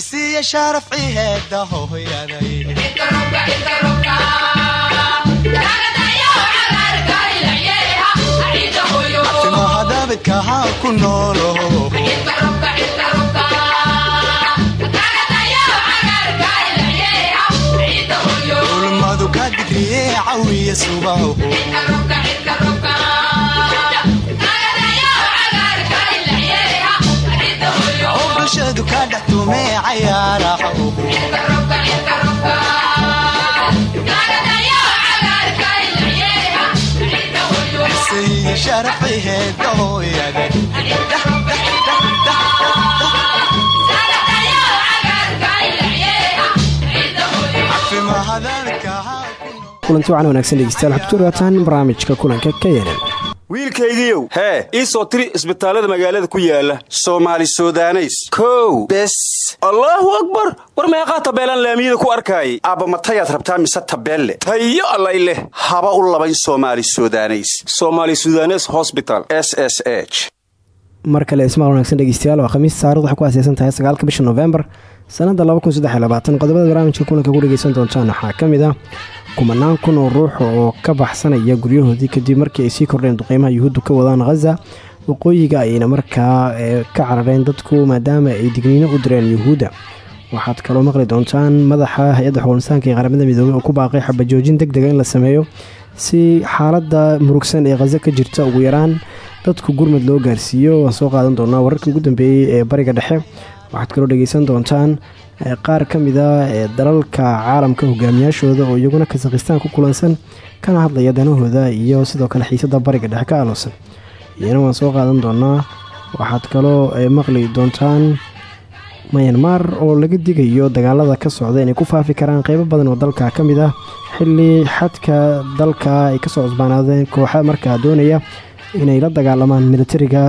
cisiya sharafci heeda hooyaday timahadabidkahaa ku noolo. Ulmadu ka digriye cawiya subaho bulshadu ka dhex tumee cayaaraho kulanti wacan wanaagsan dhegeystayaal waxaad ku dhawaataan barnaamijka kulanka k nn wiilkaygiiow hee ii soo tiri isbitaallada magaalada ku yaalla soomaali sudaneys. Kow. Bes. Allaahu akbar. War meeqaa tabeelaan laamiyada ku arkaayay aabba matayaad rabtaa mise tabeelle? Tayo allay leh. Haba u labayn soomaali sudaneys. Somaali sudanes hosbital s s h. Mar kale ismaal dhegeystayaal waa khamiis saarad waxay ku aaseysan tahay sagaalka bisha novembar sannadda qodobada barnaamijka kulanka ku dhegeysan doontaan waxaa ka mid ah kumanaan kun oo ruux oo ka baxsanaya guryahoodii kadib markii ay sii kordheen duqeymaha yuhuuddu ka wadaan khaza waqooyiga ayna markaa ka carareen dadku maadaama ay digniino u direen yuhuudda. Waxaad kaloo maqli doontaan madaxa hay'adda xuquuqinsaanka ee qaramada midoobey oo ku baaqay xabajoojin deg dega in la sameeyo si xaaladda murugsan ee khaza ka jirta ugu yaraan. Dadku gurmad loo gaarsiiyo waan soo qaadan doonaa wararkii ugu dambeeyey ee bariga dhexe waxaad kaloo dhegeysan doontaan qaar ka mid a ee dalalka caalamka hogaamiyaashooda oo iyaguna kasakhistaan ku kulansan kana hadlaya danahooda iyo sidoo kale xiisada bariga dhexe ka aaloosan iyana waan soo qaadan doonaa waxaad kaloo maqli doontaan mayanmar oo laga digayo dagaalada ka socda inay ku faafi karaan qeybo badan oo dalka ka mid ah. Xilli xadka dalka ay ka soo cusbaanaadeen kooxa markaa doonaya inay la dagaalamaan militariga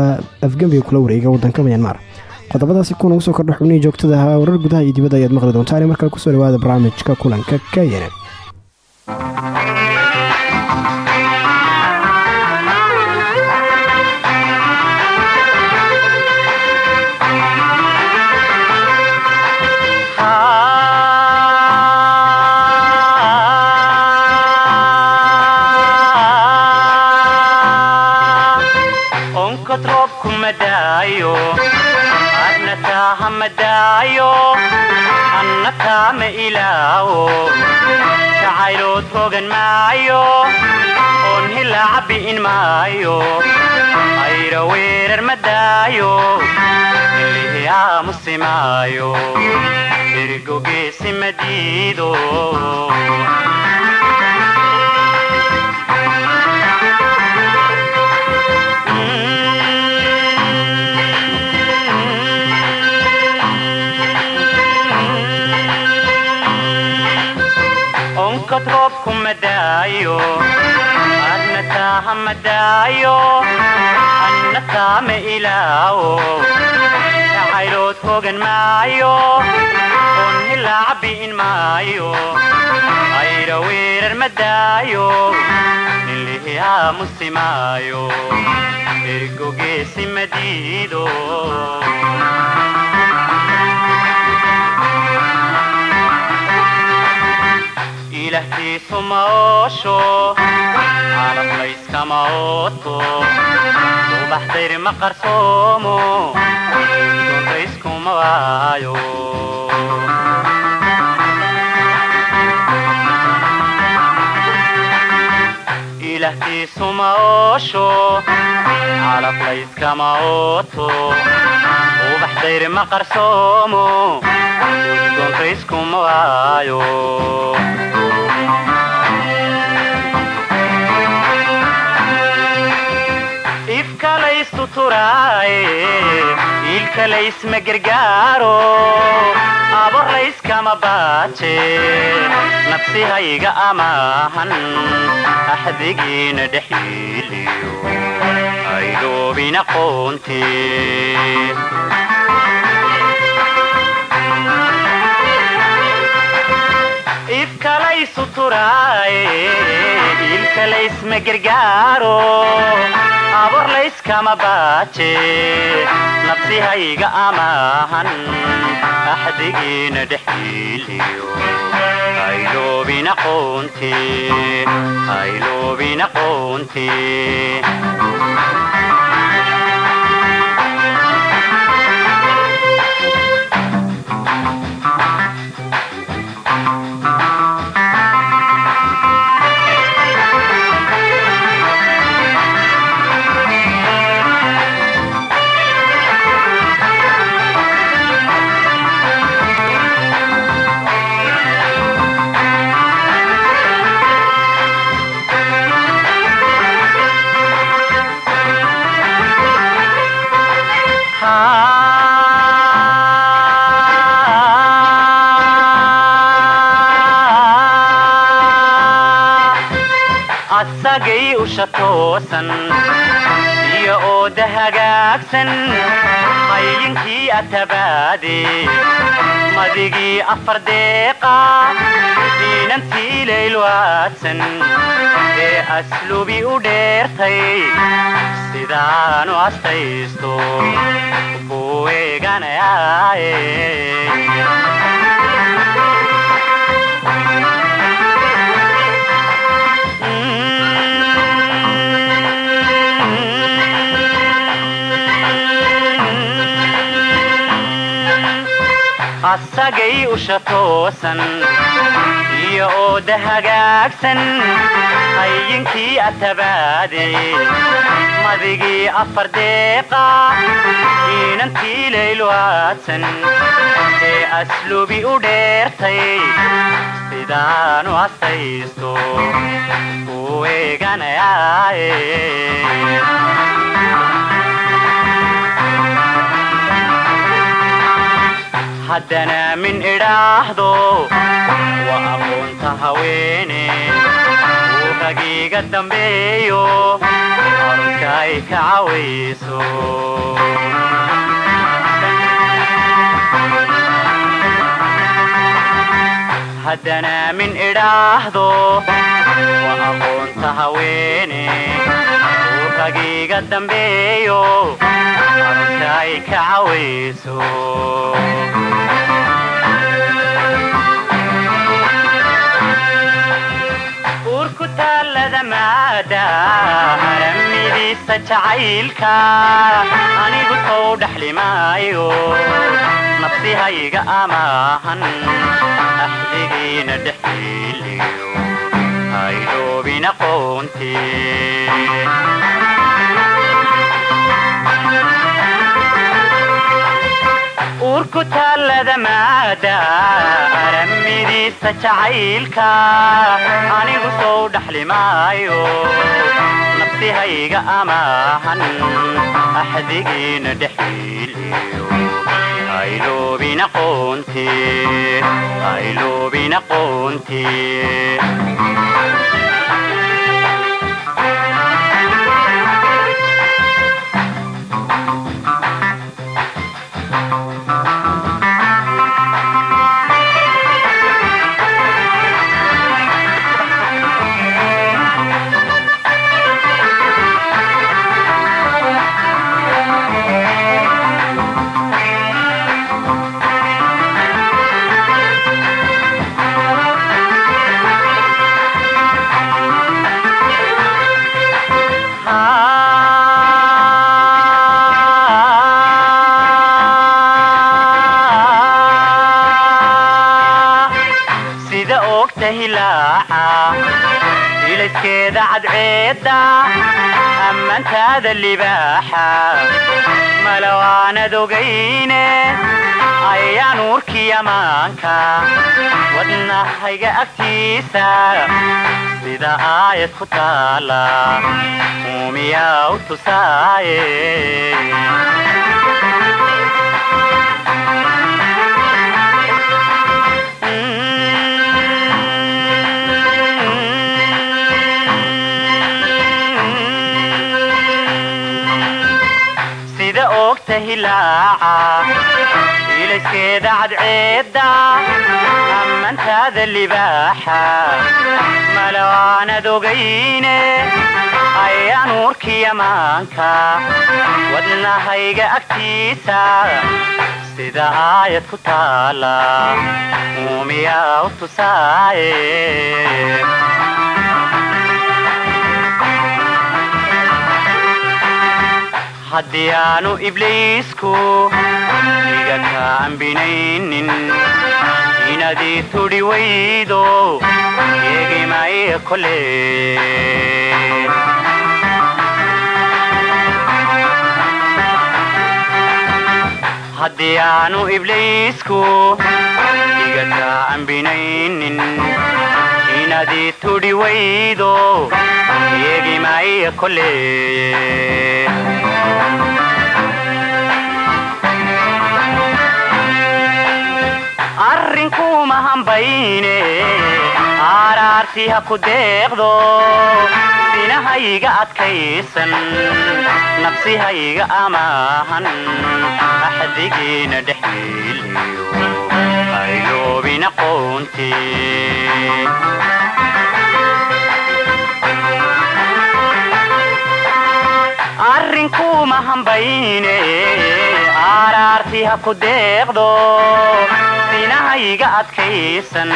afgembiga kula wareega wadanka mayanmar qodobadaasi ugu soo kordha xubnihii joogtada ahaa warar gudaha iyo dibadda ayaad maqli doontaan. Markale ku soo dhawaada barnaamijka kulanka kayene hogan maayo oon hilaa cabbi'in maayo ayra weerar ma daayo ilihi aamusi maayo erigogeesi ma diido onkod roobku ma daayo adna taaha ma daayo anna taama ilaawo jacaylood hogan maayo oon hilaa cabbi'in maayo ayra weerar ma daayo nilihi aamusi maayo ergogeesi ma diido ilahtiisu ma oosho caalab layskama ooto subax dayr ma qarsoomo duntayskuma waayo ilahtiisu ma oosho caalab layskama ooto subax dayr ma qarsoomo duntayskuma waayo iilkalaysma gargaaro abor layskama baaje nafsihayga amaahan axdigiina dhexiiliyo aydoobin aqoonte ilkalaysu turaaye ilkalaysma gargaaro abor layskama baaje nabsihayga amaahan axdigiina dhexiliyo hayloobina qoonte toosan iyo ooda hagaagsan qaylinkii atabaade madigii afar deeqa diinantii laylwaadsan ee aslubi u dheertay sidaanu astaysto buu eeganayaaye asagay usha toosan iyo ooda hagaagsan hayinkii atabaade madigii afar deeqa diinantii laylwaadsan ee aslubi u dheertay. Sidaanu astaysto uu eeganayaaye haddana min idhaahdo. Waa aqoonta haweene uu ragiiga dambeeyo arunka ay ka cawayso. Haddana min idhaahdo waa aqoonta haweene uu ragiiga dambeeyo arunka ay ka cawayso maada haramidiisa jacaylka anigu sow dhaxlimaayo nafsihayga amaahan axdigiina dhexiliyo hayloobina qoonte uurku taallada maada aramidiisa jacaylka anigu sow dhaxlimaayo nafsihayga amaahan axdigiina dhexiliyo hayloobina qoonte ilayskeeda cadceedda ammaantaada libaaxa malawaanad ogayne ayaan uurkii ammaanka wadnahayga agtiisa sida aayad ku taala uumiyaa u tusaaye hilaaca afkeeda cadceedda ammantaada libaaxa malawaanad ogayne ayaan uurkiya maanka wadnahayga agtiisa sida aayad ku taala muumiyaa u tusaaye haddii aanu ibliisku iga ka ambinaynin inadii tudhi waydo eegimaya kole. Haddii aanu ibliisku iga ka inadii tudhi waydo eegimaya kole arrinkuma hambayne aaraarsi ha ku deeqdo sinahayga adkaysan nafsihayga amaahan axdigiina dhexyeeliyo hayloobin aqoonti arrinkuma hambayne aaraarsi ha ku deeqdo sinahayga adkaysan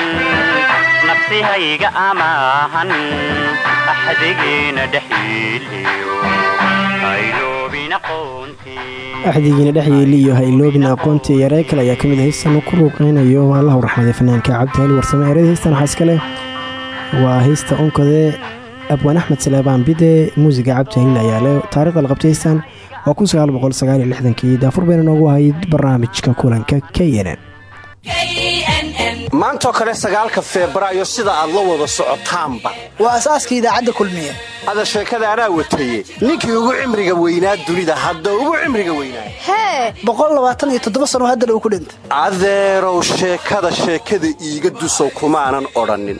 nafsihayga amaahan axdigiina aqoonti axdigiina dhexyeeli iyo hayloobin aqoontii yaree kale ayaa ka mid ah heystan ku luuqeynayo allahu raxmaday fanaanka cabdihali warsame. Erada heystan waxaa iskale waa heysta onkode abwaan axmed saleebaan bide muusiga cabdihalil ayaa le taarikhda la qabtay heystan waa kun sagaal boqol sagaal iyo lixdankii. Daafur bayna noogu ahayd barnaamijka kulanka k n n maantoo kale sagaalka febraayo sida aad la wada socotaanba. Waa asaaskii idaacadda kulmiye. Ada sheekada anaa wataye ninkii ugu cimriga weynaa dunida hadda ugu cimriga weynaa. Hee! Boqolaaaaaniyo sano haddana uu ku dhintay. Adeerow sheekada sheekada iiga dusow kumaanan odhannin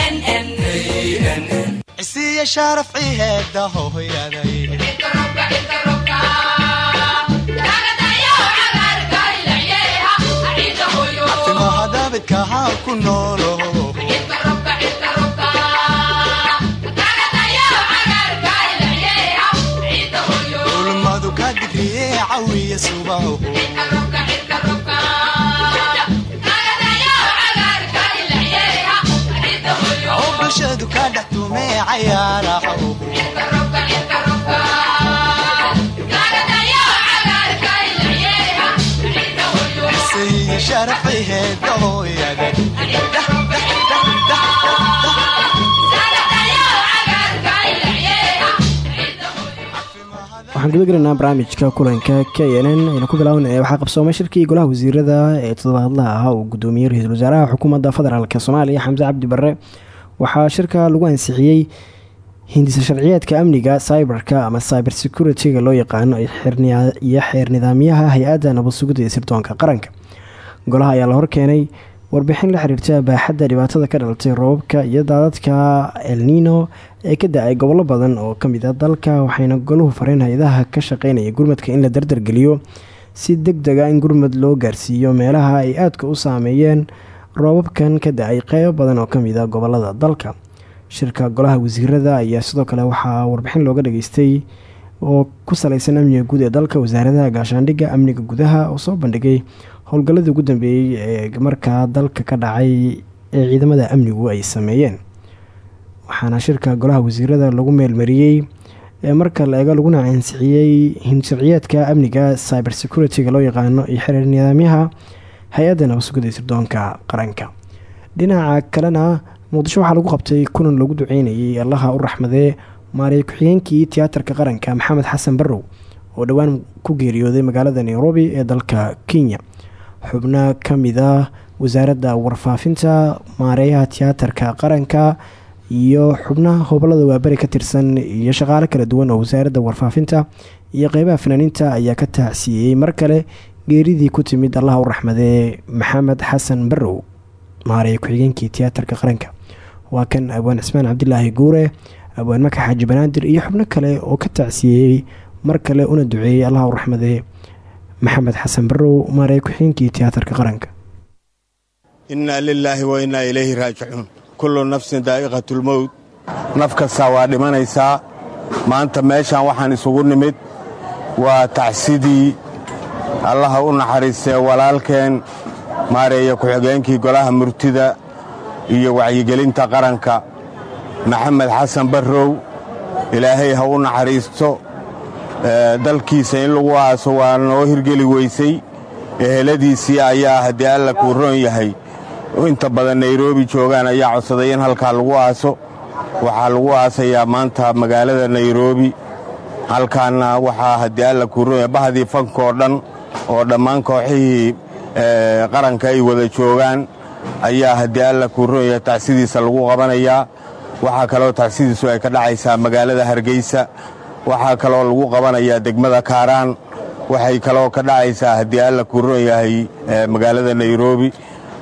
cisiiya shaaraf ciheeda hooyaday timaha daabidka haa ku noolo. Ulmadu ka digriye cawiya subaho waxaan guda gelaynaa barnaamijka kulanka k n ku bilaabana waxaa qabsoomay shirkii golaha wasiirada ee toddobaadlaha ah uu gudoomiyey ra'iisul wasaaraha xukuumadda federaalk soomaaliya xamse cabdi barre waxaa shirka lagu ansixiyey hindisa sharciyeedka amniga cyberka ama cyber security-ga loo yaqaano iyo xeer nidaamyaha hay'adda nabad sugidda iyo sirdoonka qaranka. Golaha ayaa la horkeenay warbixin la xiriirta baaxadda dhibaatada ka dhalatay roobabka iyo daadadka elnino ee ka da'ay gobollo badan oo ka mid a dalka waxayna goluhu fareen hay'adaha ka shaqeynaya gurmadka in la dardargeliyo si deg dega in gurmad loo gaarsiiyo meelaha ay aadka u saameeyeen roobabkan ka da'ay qeybo badan oo ka mid a gobollada dalka. Shirka golaha wasiirada ayaa sidoo kale waxaa warbixin looga dhageystay oo ku saleysan amniga guud ee dalka wasaaradaha gaashaandhigga amniga gudaha oo soo bandhigay howlgalladii ugu dambeeyey ee markaa dalka ka dhacay ee ciidamada amnigu ay sameeyeen. Waxaana shirka golaha wasiirada lagu meelmariyey ee marka la eego laguna ansixiyey hinsharciyeedka amniga cyber security-ga loo yaqaano iyo xiriir nidaamyaha hay'adda nabadsugadda sirdoonka qaranka. Dhinaca kalena muqdisho waxaa lagu qabtay kulan lagu duceynayay allaha u raxmadee maariy ku-xigeenkii tiyaatarka qaranka maxamed xasan barrow oo dhowaan ku geeriyooday magaalada nairobi ee dalka kenya. Xubno ka mid ah wasaaradda warfaafinta maareeyaha tiyaatarka qaranka iyo xubnaha hobolada waaberi ka tirsan iyo shaqaale kala duwan oo wasaaradda warfaafinta iyo qeybaha fanaaniinta ayaa ka taacsiiyey mar kale geeridii ku timid allah u raxmadee maxamed xasan barrow maareeye ku-xigeenkii tiyaatarka qaranka. Waa kan abwaan cismaan cabdilaahi guure abwaan maka xaaji banaadir iyo xubno kale oo ka tacsiyeeyey mar kale una duceeyey allah u raxmadee maxamed xasan barrow maareeye ku-xigeenkii tiyaatarka qaranka. Innaa lilaahi wa innaa ilayhi raajicuun. Kullu nafsin daa'iqatulmowt naf kastaa waa dhimanaysaa. Maanta meeshaan waxaan isugu nimid. Waa tacsidii allaha u naxariistee walaalkeen maareeya ku-xigeenkii golaha murtida iyo wacyigelinta qaranka. Maxamed xasan barrow ilaahay ha u naxariisto dalkiisa in lagu aaso waa noo hirgeli weysay. Eheladiisii ayaa haddii alla kuu roon yahay. Inta badan nairobi joogaan ayaa codsaday in halkaa lagu aaso. Waxaa lagu aasayaa maanta magaalada nairobi. Halkaanna waxaa haddii alla kuu roon yahay bahdii fankoo dhan oo dhammaan kooxihii qaranka ay wada joogaan ayaa haddii alla kuu roon yahay tacsidiisa lagu qabanayaa. Waxaa kaloo tacsidiisu ay ka dhacaysaa magaalada hargeysa. Waxaa kaloo lagu qabanayaa degmada kaaraan. Waxay kaloo ka dhacaysaa haddii alla kuu roon yahay magaalada nairobi.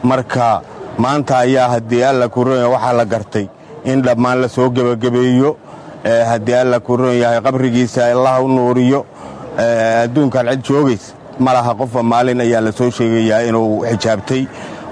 Marka maanta ayaa haddii alla kuu roon yahay waxaa la gartay in dhammaan la soo gebagabeeyo haddii alla kuu roon yahay qabrigiisa allah u nuuriyo adduunkan cid joogaysa ma laha qofba maalin ayaa la soo sheegayaa inuu xijaabtay.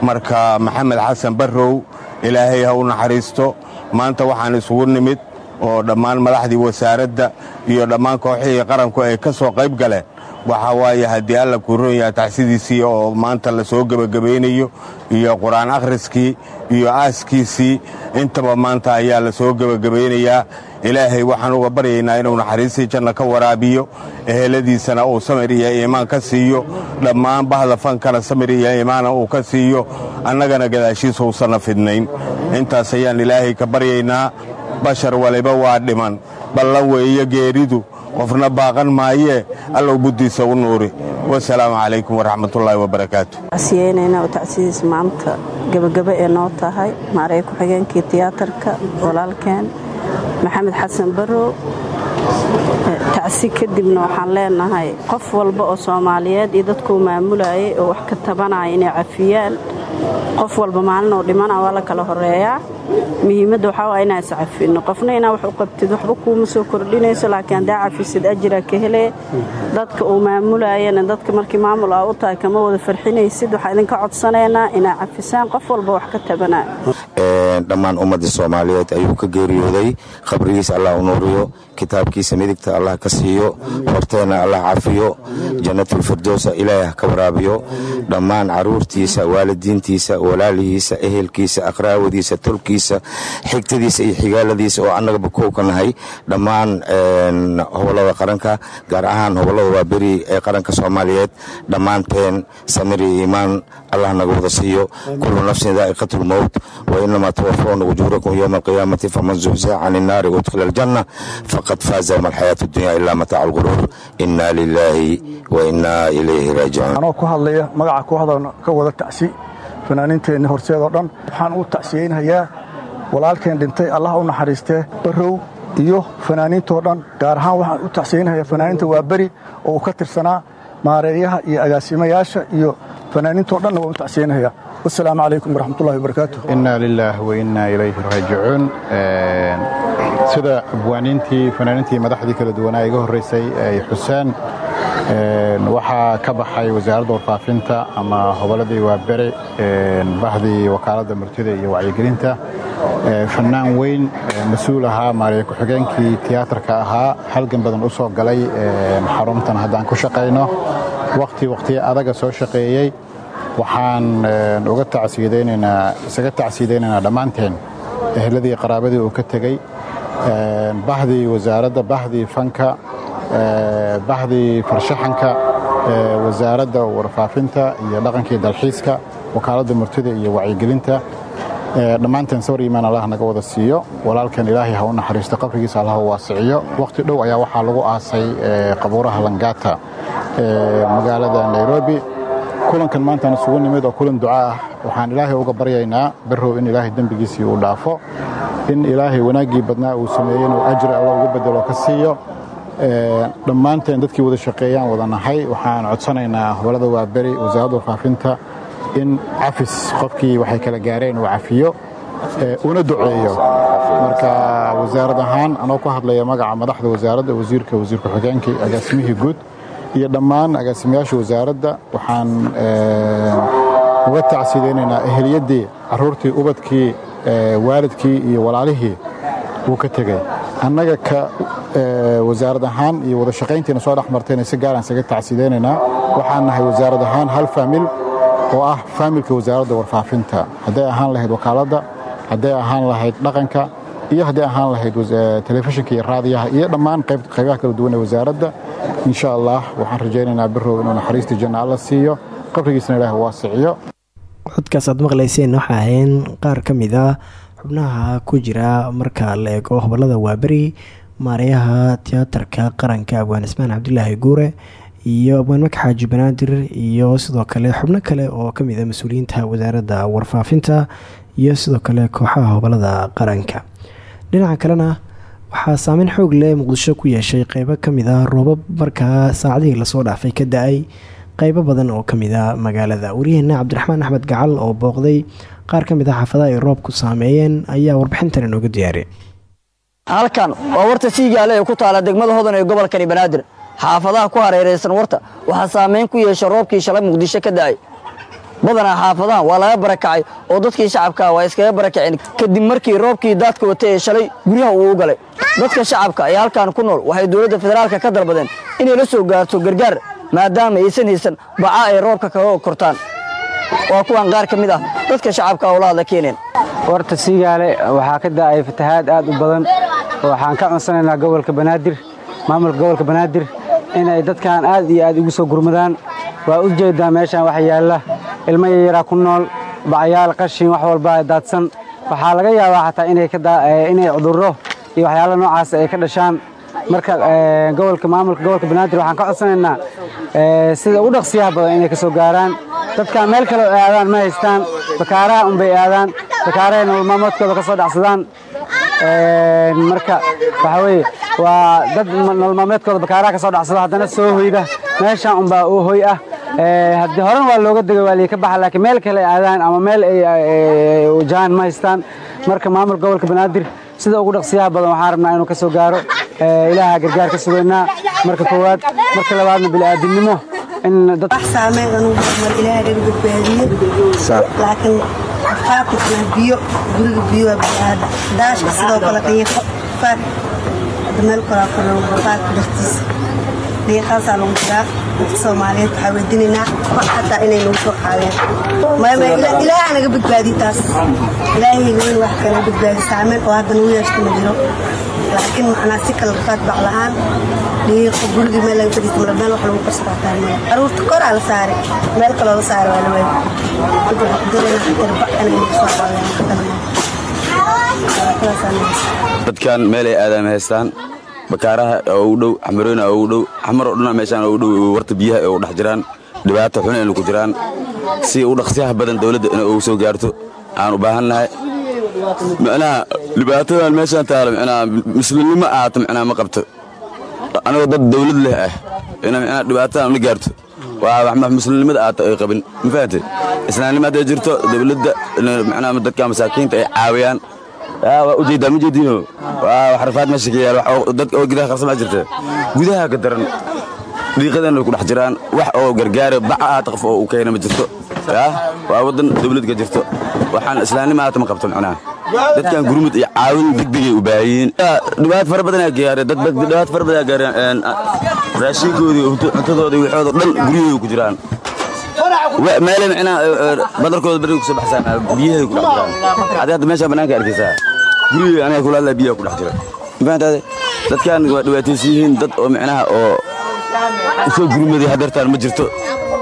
Marka maxamed xasan barrow ilaahay ha u naxariisto. Maanta waxaan isugu nimid oo dhammaan madaxdii wasaaradda iyo dhammaan kooxihii qaranku ay ka soo qayb galeen. Waxaa waaye haddii alla kuu roon yahay tacsidiisii oo maanta la soo gebagabaynayo iyo qur'aan akhriskii iyo aaskiisii intaba maanta ayaa la soo gebagabaynayaa ilaahay waxaan uga baryaynaa inuu naxariistii janna ka waraabiyo eheladiisana uu samir iyo iimaan ka siiyo dhammaan bahda fankana samir iyo iimaana uu ka siiyo annagana gadaashiisa uusanna fidnayn. Intaas ayaan ilaahay ka baryaynaa bashar waliba waa dhiman ballan weeye geeridu qofna baaqan maayee allow buddiisa u nuuri. Wasalaamu calaykum waraxmatullaahi wabarakaatu tacsiyeynayna oo tacsidiis maanta gebagabo ee noo tahay maarey ku-xigeenkii tiyaatarka walaalkeen maxamed xasan barrow. Tacsi kadibna waxaan leenahay qof walba oo soomaaliyeed iyo dadkuu maamulayay oo wax ka tabanaya inay cafiyaan qof walba maalin oo dhimana waa la kala horeeyaa muhiimadda waxaa waa inaan iscafino qofna inaa wax u qabtid waxba kuuma soo kordhinayso laakiin haddaa cafisid ajira ka helee dadka uu maamulayana dadka markii maamul aa u tahay kama wada farxinaysid waxaa idinka codsanaynaa inaa cafisaan qof walba wax ka tabanayo dhammaan ummadda soomaaliyeed ayuu ka geeriyooday. Khabrigiisa allah u nuuriyo kitaabkiisa midigta allah ka siiyo horteenna allah cafiyo jannatulfirdowsa ilaahay ha ka waraabiyo. Dhammaan caruurtiisa waalidiintiisa walaalihiisa ehelkiisa aqraawadiisa tolkiisa xigtadiisa iyo xigaaladiisa oo annagaba kow ka nahay dhammaan hobolada qaranka gaar ahaan hobolada waa beri ee qaranka soomaaliyeed dhammaanteen samir iyo iimaan allah naga wada siiyo. Kullu nafsin daa'iqatulmowt wa inamaa tawafawna ujuurakum yowma alqiyaamati faman zuxzixa can innaari waudkhila aljanna faqad faaza wama alxayaatu addunya ilaa mataaca alguruur inna lilaahi wa innaa ilayhi raajicuun anoo ku hadlaya magaca kooxda ka wada tacsi fanaaniinteenni horseedoo dhan. Waxaan u tacsiyeynayaa walaalkeen dhintay allah u naxariistee barrow iyo fanaaniintoo dhan. Gaar ahaan waxaan u tacsiyeynayaa fanaaniinta waa beri oo uu ka tirsanaa maareeyaha iyo agaasimayaasha iyo fanaaniintoo dhanna waan u tacsiyeynayaa wasalaamu calaykum waraxmatullahi wabarakaatu inna lilaah wa innaa ilayhi raajicuun. Sida abwaaniintii fanaaniintii madaxdii kala duwanaa iga horraysay ay xuseen waxaa ka baxay wasaaradda warfaafinta ama hobolladii waabere bahdii wakaaladda murtida iyo wacyigelinta. Fannaan weyn mas'uul ahaa maariya ku-xigeenkii tiyaatarka ahaa. Halgan badan u soo galay xaruntan haddaan ku shaqayno wakhti wakhtiya adaga soo shaqeeyey. Waxaan uga tacsiidaynaynaa isaga tacsiidaynaynaa dhammaanteen eheladii qaraabadii uu ka tegey. Bahdii wasaaradda bahdii fanka bahdii farshaxanka wasaaradda warfaafinta iyo dhaqankii dalxiiska wakaaladda murtida iyo wacyigelinta. Dhammaanteen sawir iimaan allah naga wada siiyo. Walaalkan ilaahay ha u naxariisto qabrigiisa allah u waasiciyo. Wakhti dhow ayaa waxaa lagu aasay qabuuraha langata magaalada nairobi. Kulankan maantaan isugu nimid oo kulan duca ah waxaan ilaahay uga baryaynaa barrow in ilaahay dembigiisii uu dhaafo. In ilaahay wanaaggii badnaa uu sameeyey inuu ajri alla ugu bedelo ka siiyo dhammaanteen dadkii wada shaqeeyaan wada nahay. Waxaan codsanaynaa howlada waaberi wasaaradda warfaafinta in cafis qofkii waxay kala gaareen uu cafiyo una duceeyo. Marka wasaarad ahaan anoo ku hadlaya magaca madaxda wasaaradda wasiirka wasiir ku-xigeenkii agaasimihii guud iyo dhammaan agaasimayaasha wasaaradda waxaan uga tacsidaynaynaa eheliyaddii carruurtii ubadkii waalidkii iyo walaalihii wuu ka tegey annaga ka wasaarad ahaan iyo wada shaqayntiina soo dhex martayna si gaaraan isaga tacsidaynaynaa waxaan nahay wasaarad ahaan hal faamil oo ah faamilka wasaaradda warfaafinta. Hadday ahaan lahayd wakaaladda hadday ahaan lahayd dhaqanka iyo hadday ahaan lahayd telefishinka iyo raadiyaha iyo dhammaan qaybaha kala duwan ee wasaaradda. Insha allah waxaan rajaynaynaa birow inuu naxariista janna alla siiyo qabrigiisna ilaah waasiciyo. Codkaas aad maqlayseen waxaa ahayn qaar ka mid a xubnaha ku jira marka la eego hobolada waaberi maarayaha tiyaatarka qaranka abwaan ismaan cabdulaahi guure iyo abwaan maka xaaji banaadir iyo sidoo kale xubno kale oo ka mid a mas'uuliyiinta wasaaradda warfaafinta iyo sidoo kale kooxaha hobolada qaranka. Dhinaca kalena waxaa saameyn xoog leh muqdisho ku yeeshay qeybo ka mid a roobab markaa saacadihii la soo dhaafay ka da'ay qeybo badan oo ka mid a magaalada. Waryaheena cabdiraxmaan axmed gacal oo booqday qaar ka mid a xaafadaha ay roobku saameeyeen ayaa warbixintan inooga diyaariyay halkan waa warta siigaale ee ku taala degmada hodan ee gobolkani banaadir xaafadaha ku hareeraysan warta waxaa saameyn ku yeesha roobkii shalay muqdisho ka da'ay. Badanaa xaafadahan waa laga barakacay oo dadkii shacabkaa waa iskaga barakaceen kadib markii roobkii daadka watay ee shalay guryaha uu u galay. Dadka shacabka ee halkan ku nool waxay dowladda federaalka ka dalbadeen inay la soo gaarto gargaar maadaama aysan haysan baca ay roobka kaga kortaan waa kuwan qaar ka mid ah dadka shacabka oo la hadla keeneen warta siigaale waxaa ka da'ay fatahaad aad u badan waxaan ka codsanaynaa gobolka banaadir maamulka gobolka banaadir inay dadkan aad iyo aad ugu soo gurmadaan. Waa u jeedaa meeshaan waxa yaalla ilmo yayaraa ku nool bacyaal qashin wax walba daadsan. Waxaa laga yaabaa xataa inay cudurro iyo waxyaala noocaas ay ka dhashaan. Marka gobolka maamulka gobolka banaadir waxaan ka codsanaynaa sida ugu dhaqsiyaha badan inay ka soo gaaraan dadkan meel kale oo aadaan ma haystaan. Bakaaraha unbay aadaan. Bakaarahay nolol maalmoodkooda ka soo dhacsadaan. Marka waxaa weeye waa dad nolol maalmeedkooda bakaaraha ka soo dhacsado haddana soo hoyda. Meeshaan unbaa oo hoy ah. Haddii horan waa looga degay waa lii ka baxa laakiin meel kale aadaan ama meel ay wajahaan ma haystaan. Marka maamulka gobolka banaadir sida ugu dhaqsiyaha badan waxaan rabnaa inuu ka soo gaaro. Ilaaha gargaar ka sugaynaa. Marka koowaad marka labaadna bini'aadinimo in dad wax saameyn anugu mar ilaahay naga badbaadiyo laakiin faakutna biyo guriga biyo daashka sidoo kale qiiqo faak meel koraa ku faak dartiisa qiiqaasaa lagu jiraa dadka soomaaliyeed waxaa weydinaynaa wax xataa inay nagu soo qaadeen ilaaha naga badbaadiyo taas ilaahayga weyn wax kanaga badbaadi saameyn oo hadda nagu yeeshta ma jiro laakiin macnaa si kale faak bac la'aan dhiiqo gurigii meel laga fadhiista male meel wax lagu karsado xataa male carruurta koraa la saare meel kaloo la saare waa la waayi dad waxaa ku darayna xataa bac inay nagu soo haystaan? Bakaaraha oo u dhow xamarooyna oo u dhow xamar oo dhan meeshaan oo u dhow warta biyaha ee u dhex jiraan dhibaato xun aynu ku jiraan. Si u dhaqsiyaha badan dawladda inay soo gaarto aan u baahannahay micnaha dhibaatadan meeshaan taalo micnaha muslimnimo ahaato micnaha ma qabto. Anigoo dad dawlad leh ah ina micnaha dhibaatadan la gaarto. Waa muslimnimada ahaato ay qabin ma fahamtay islaamnimo hadday jirto dawladda micnaha dadka masaakiinta ay caawiyaan. Waa u jeedaa ma jeediino waa wax rafaad meesha ka yaal dad oo gudaha qarsan baa jirta gudaha ka daran dhiiqadan ay ku dhex jiraan. Wax oo gargaara baca ahaata qof oo u keena ma jirto. Waa waddan dawlad ka jirto. Waxaan islaamnimo ahaata ma qabto macnaha dadkan gurmud iyo caawin degdegay u baahiyiin. Dhibaato fara badanaa gaareen. Dad dhibaato fara badanaa gaareen raashinkoodii cuntadoodii waxooda dhan guryahooda ku jiraan. Meelay micnaha badarkooda beriga ku soo baxsaan biyahay ku dhex jiraan. Adi hadda meeshaan bannaanka arkaysaa gurigii aniga kula hadlaa biyaha ku dhex jira. Mafahantaade dadkan waa dhibaataysan yihiin dad oo micnaha oo u soo gurmaday hadeertaan ma jirto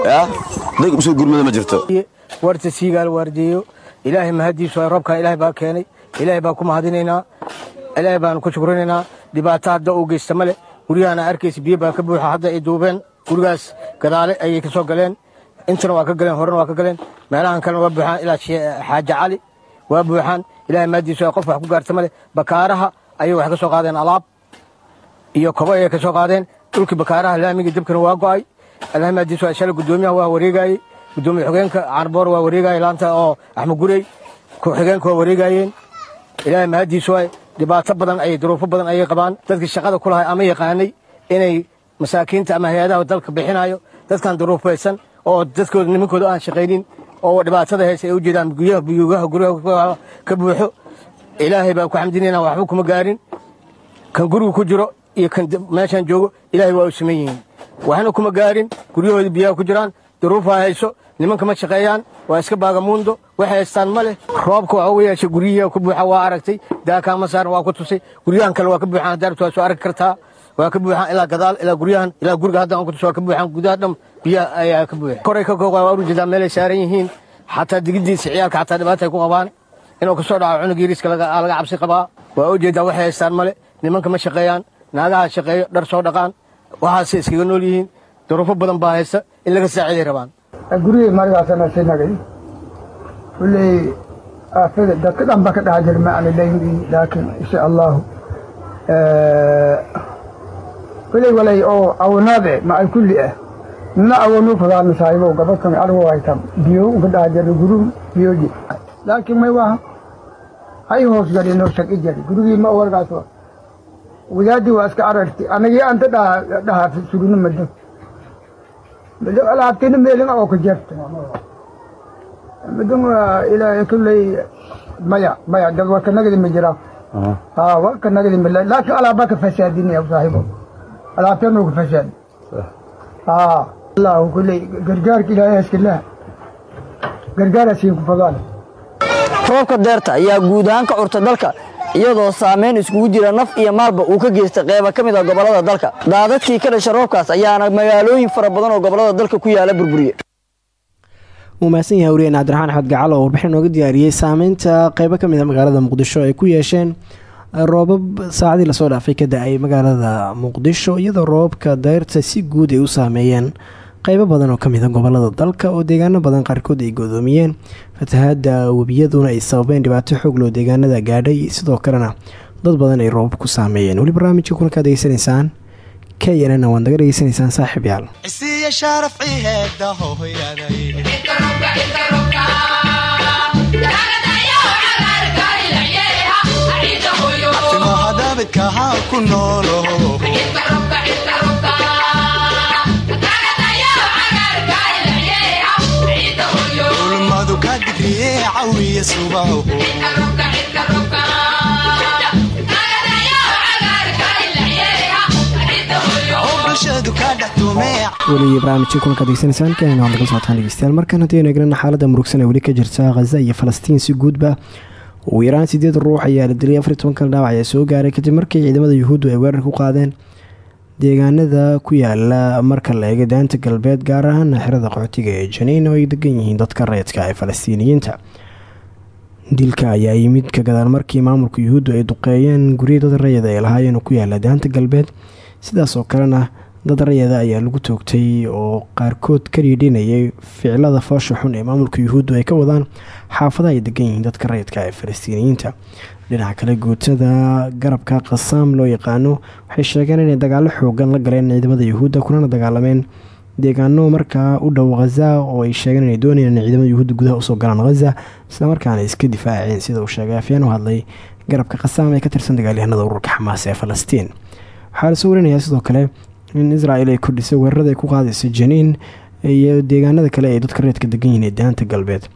dad u soo gurmada ma jirto warta siigaal waardiyeyo ilaahay mahadiisu roobkaa ilaahay baa keenay ilaahay baan ku mahadinaynaa ilaahay baanu ku shukrinaynaa dhibaato hadda uu geysta male guryahaana arkaysa biyo baa ka buuxa hadda ay duubeen gurigaas gadaale ayay ka soo galeen intana waa ka galeen horena waa ka galeen meelahan kalena waa buuxaan ilaa xaaji cali waa buuxaan ilahay maadiisu qof wax ku gaarta male bakaaraha ayay wax ka soo qaadeen alaab iyo kobo ayay ka soo qaadeen dhulkii bakaaraha laamigii dabkana waa go'ay. Ilahay maadiisu shalay guddoomiyaha waa wareegayey guddoomiye xogeenka caanboor waa wareegayay laanta oo axmed gurey waa wareegayeen. Ilaahay mahadiisu waay dhibaato badan ayay duruufo badan ayay qabaan. Dadkii shaqada ku ama yaqaanay inay masaakiinta ama hay'adaha dalka bixinayo dadkan duruufaysan oo dadkooda nimankooda aan shaqaynin oo dhibaatada haysa ay u jeedaan buyuugaha guryaha ka buuxo. Ilaahay baa ku xamdinayna waxba kuma gaarin. Kan guriga ku jiro iyo meeshaan joogo ilaahay waa u siman yihiin. Waxna kuma gaarin guryahooda biyaha ku jiraan duruufaa hayso nimanka ma shaqeeyaan waa iska baagamuundo waxay haystaan ma leh. Roobka waxa u yeeshay guryihii ku buuxa waa aragtay daakaama saaran waa ku tusay. Guryahan kale waa ka buuxaan daartu waa soo arki kartaa. Waa ka buuxaan ilaa gadaal ilaa guryahan ilaa guriga hadda aan ku tuso waa ka buuxaan gudaha dham biyaha ayaa ka buuxa koray ka kooqaa waa urujeedaa meelay saaran yihiin. Xataa digidiisa ciyaalka xataa dhibaata ku qabaan. Inuu ka soo dhaco cunug yariiska laga cabsi qabaa. Waa u jeedaa waxay haystaan male nimanka ma shaqeeyaan naagaha shaqeeyo dhar soo dhaqaan waxaasay iskaga nool yihiin duruufo badan baa haysta in laga saaciday rabaan. Gurigii marigaasana sinagay kulley aafada dadka dhan ba ka dhaxa jir ma aana leeyihiin laakiin insha allahu kulley walay oo awonaabe ma kulli ah nina awonu fadaana saahibo gabadkan argo haytam biyo uga dhaxa jir guru biyoji laakiin may waha hay hoos galino shaqi jari gurigii ma wargaas wadaadii waa iska aragti. Anagii anta dhaha sugino mado mado alaabtina meelin oo ka jerta madon ilaahay kulley maya maya dad warka nagadi ma jira ha warka nagadi ma laakiin alaaba ka fasaadinaya saahibo alaabtanu ka fasaad ha allahu kulley gargaarka ilaahay iskillah gargaarasiin ku fadaan roobka deerta ayaa guud ahaan ka curta dalka iyadoo saamayn iskugu jira naf iyo maalba uu ka geystay qeyba ka mid a gobollada dalka. Daadadkii ka dhasha roobkaas ayaana magaalooyin fara badan oo gobollada dalka ku yaalla burburiye. Wuu mahadsan yahay wariyeen cabdiraxmaan axmed gacal oo warbixin nooga diyaariyey saameynta qeybo ka mid a magaalada muqdisho ay ku yeesheen. Roobab saacadii la soo dhaafay ka da'ay magaalada muqdisho iyadoo roobabka dayrta si guud ay u saameeyeen. Qeybo badan oo ka mid a gobollada dalka oo deegaano badan qaarkood ay godoomiyeen fatahaada webiyaduna ay sababeen dhibaato xoog loo deegaanada gaadhay sidoo kalena dad badan ay roobab ku saameeyeen. Weli barnaamijka kulankaad degeysanaysaan k nn waad naga dhegeysanaysaan saaxiib yaal. Ku cawiya subaho weli barnaamijka kulankaad degeysanaysaan keenana waad nagala socotaan dhegeystayaal. Markan haddii aynu egnana xaaladda murugsan ee weli ka jirta khaza iyo falastiin si guudba ugu yaraan sideed ruux ayaa la dilay afar toban dhaawac ayaa soo gaaray. Kadib markii ciidamada yuhuuddu ay weerar ku qaadeen deegaanada ku yaalla marka la eega daanta galbeed gaar ahaan xerada qaxootiga ee janiin oo ay degan yihiin dadka reedka ee falastiiniyiinta dilka ayaa yimid ka gadaal markii maamulka yuhuuddu ay duqeeyeen gurya dad rayada ay lahaayeen ku yaalla daanta galbeed. Sidaas oo kalena dad rayada ayaa lagu toogtay oo qaarkood ka dhiidhinayay ficilada foosha xun ee maamulka yuhuuddu ay ka wadaan xaafadaha ay degan yihiin dadka rayidka ee falastiiniyiinta dhinaca kale guutada garabka qasaam loo yaqaano waxay sheegeen inay dagaalo xoogan la galeen ciidamada yuhuudda kulana dagaalameen deegaano markaa u dhow khaza oo ay sheegeen inay doonayeen ciidamada yuhuudda gudaha u soo galaan khaza islamarkaana iska difaaceen. Sida uu sheegay afyeen u hadlay garabka qasaam ee ka tirsan dagaalyahanada ururka xamaas ee falastiin. Waxaa la soo warinayaa sidoo kale in israel ay kordhisay weerarada ay ku qaadayso janiin iyo deegaanada kale ay dadka reedka degan yihiin ee galbeed.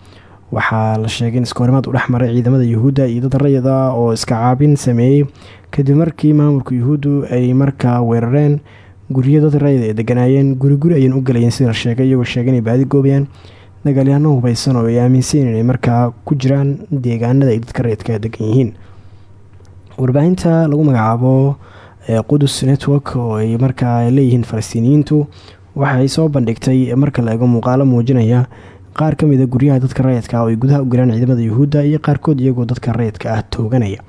Waxaa la sheegay in iskahorimaad u dhexmaray ciidamada yuhuudda iyo dad rayada oo iska caabin sameeyey kadib markii maamulka yuhuuddu ay markaa weerareen guryo dad rayada ay deganaayeen guri guri ayaan u galayeen sida la sheegay iyagoo sheegay inay baadi goobayaan dagaalyaano hubaysan oo ay aaminsan inay markaa ku jiraan deegaanada ay dadka rayidka degan yihiin. Warbaahinta lagu magacaabo qudus network oo ay markaa leeyihiin falastiiniyiintu waxay soo bandhigtay marka la eego muuqaalo muujinaya qaar ka mid a guryaha dadka rayidka ah oo ay gudaha u galaan ciidamada yuhuudda iyo qaarkood iyagoo dadka rayidka ah tooganaya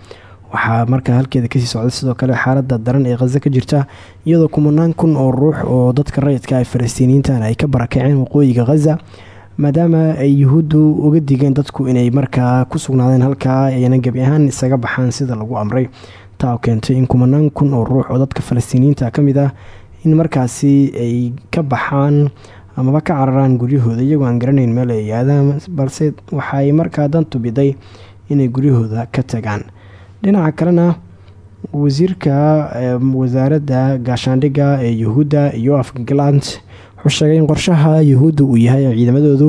waxaa markaa halkeeda ka sii socda sidoo kale xaalada daran ee khaza ka jirta iyadoo kumanaan kun oo ruux oo dadka rayidka ah falastiiniyiintan ay ka barakaceen waqooyiga khaza maadaama ay yuhuuddu uga digeen dadku inay markaa ku sugnaadeen halkaa ayna gebi ahaan isaga baxaan sida lagu amray. Taa keentay in kumanaan kun oo ruux oo dadka falastiiniyiinta ka mid ah in markaasi ay ka baxaan amaba ka cararaan guryahooda iyagoo aan garanayn meel ay aadaan balse waxaay markaa dantu biday inay guryahooda ka tagaan dhinaca kalena wasiirka wasaaradda gaashaandhigga ee yuhuudda yoaf galant wuxuu sheegay in qorshaha yuhuudda uu yahay ciidamadoodu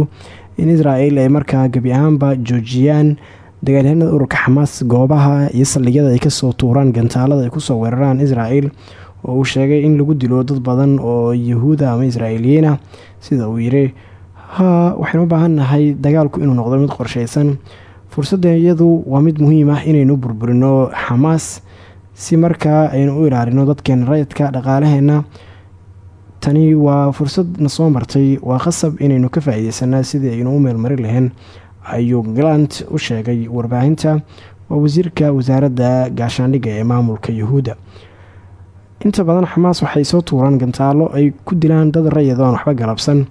in israel ay markaa gebi ahaanba joojiyaan dagaalyahanada ururka xamaas goobaha iyo saldhigyada ay ka soo tuuraan gantaalada ay ku soo weeraraan israel oo uu sheegay in lagu dilo dad badan oo yuhuuda ama israa'iiliyiina sida uu yiri ha waxaynu u baahan nahay dagaalku inuu noqdo mid qorshaysan fursadda iyadu waa mid muhiim ah inaynu burburino xamaas si markaa aynu u ilaalino dadkeena rayidka dhaqaalaheena tani waa fursad na soo martay waa qasab inaynu ka faa-ideysanaa sidii aynu u meelmari lahayn ayuu galant u sheegay warbaahinta waa wasiirka wasaaradda gaashaandhigga ee maamulka yuhuudda. Inta badan xamaas waxay soo tuuraan gantaalo ay ku dilaan dad rayid waxba galabsan.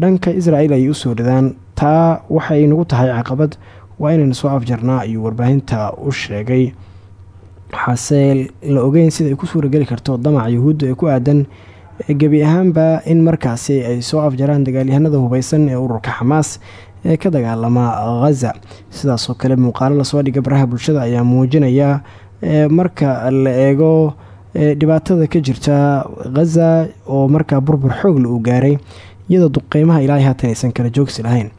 Dhanka israel ayay u soo dhadaan taa waxay nagu tahay caqabad waa inaynu soo afjarnaa ayuu warbaahinta u sheegay waxaase la ogeyn sida ay ku suurageli karto damaca yuhuudda ee ku aadan gebi ahaanba in markaasi ay soo afjaraan dagaalyahanada hubeysan ee ururka xamaas ee ka dagaalama khaza sidaasoo kale muuqaalo la soo dhiga baraha bulshada ayaa muujinaya marka la eego dhibaatada ka jirta khaza oo markaa burbur xoogla uu gaaray iyadoo duqeymaha ilaahay haatan aysan kala joogsi lahayn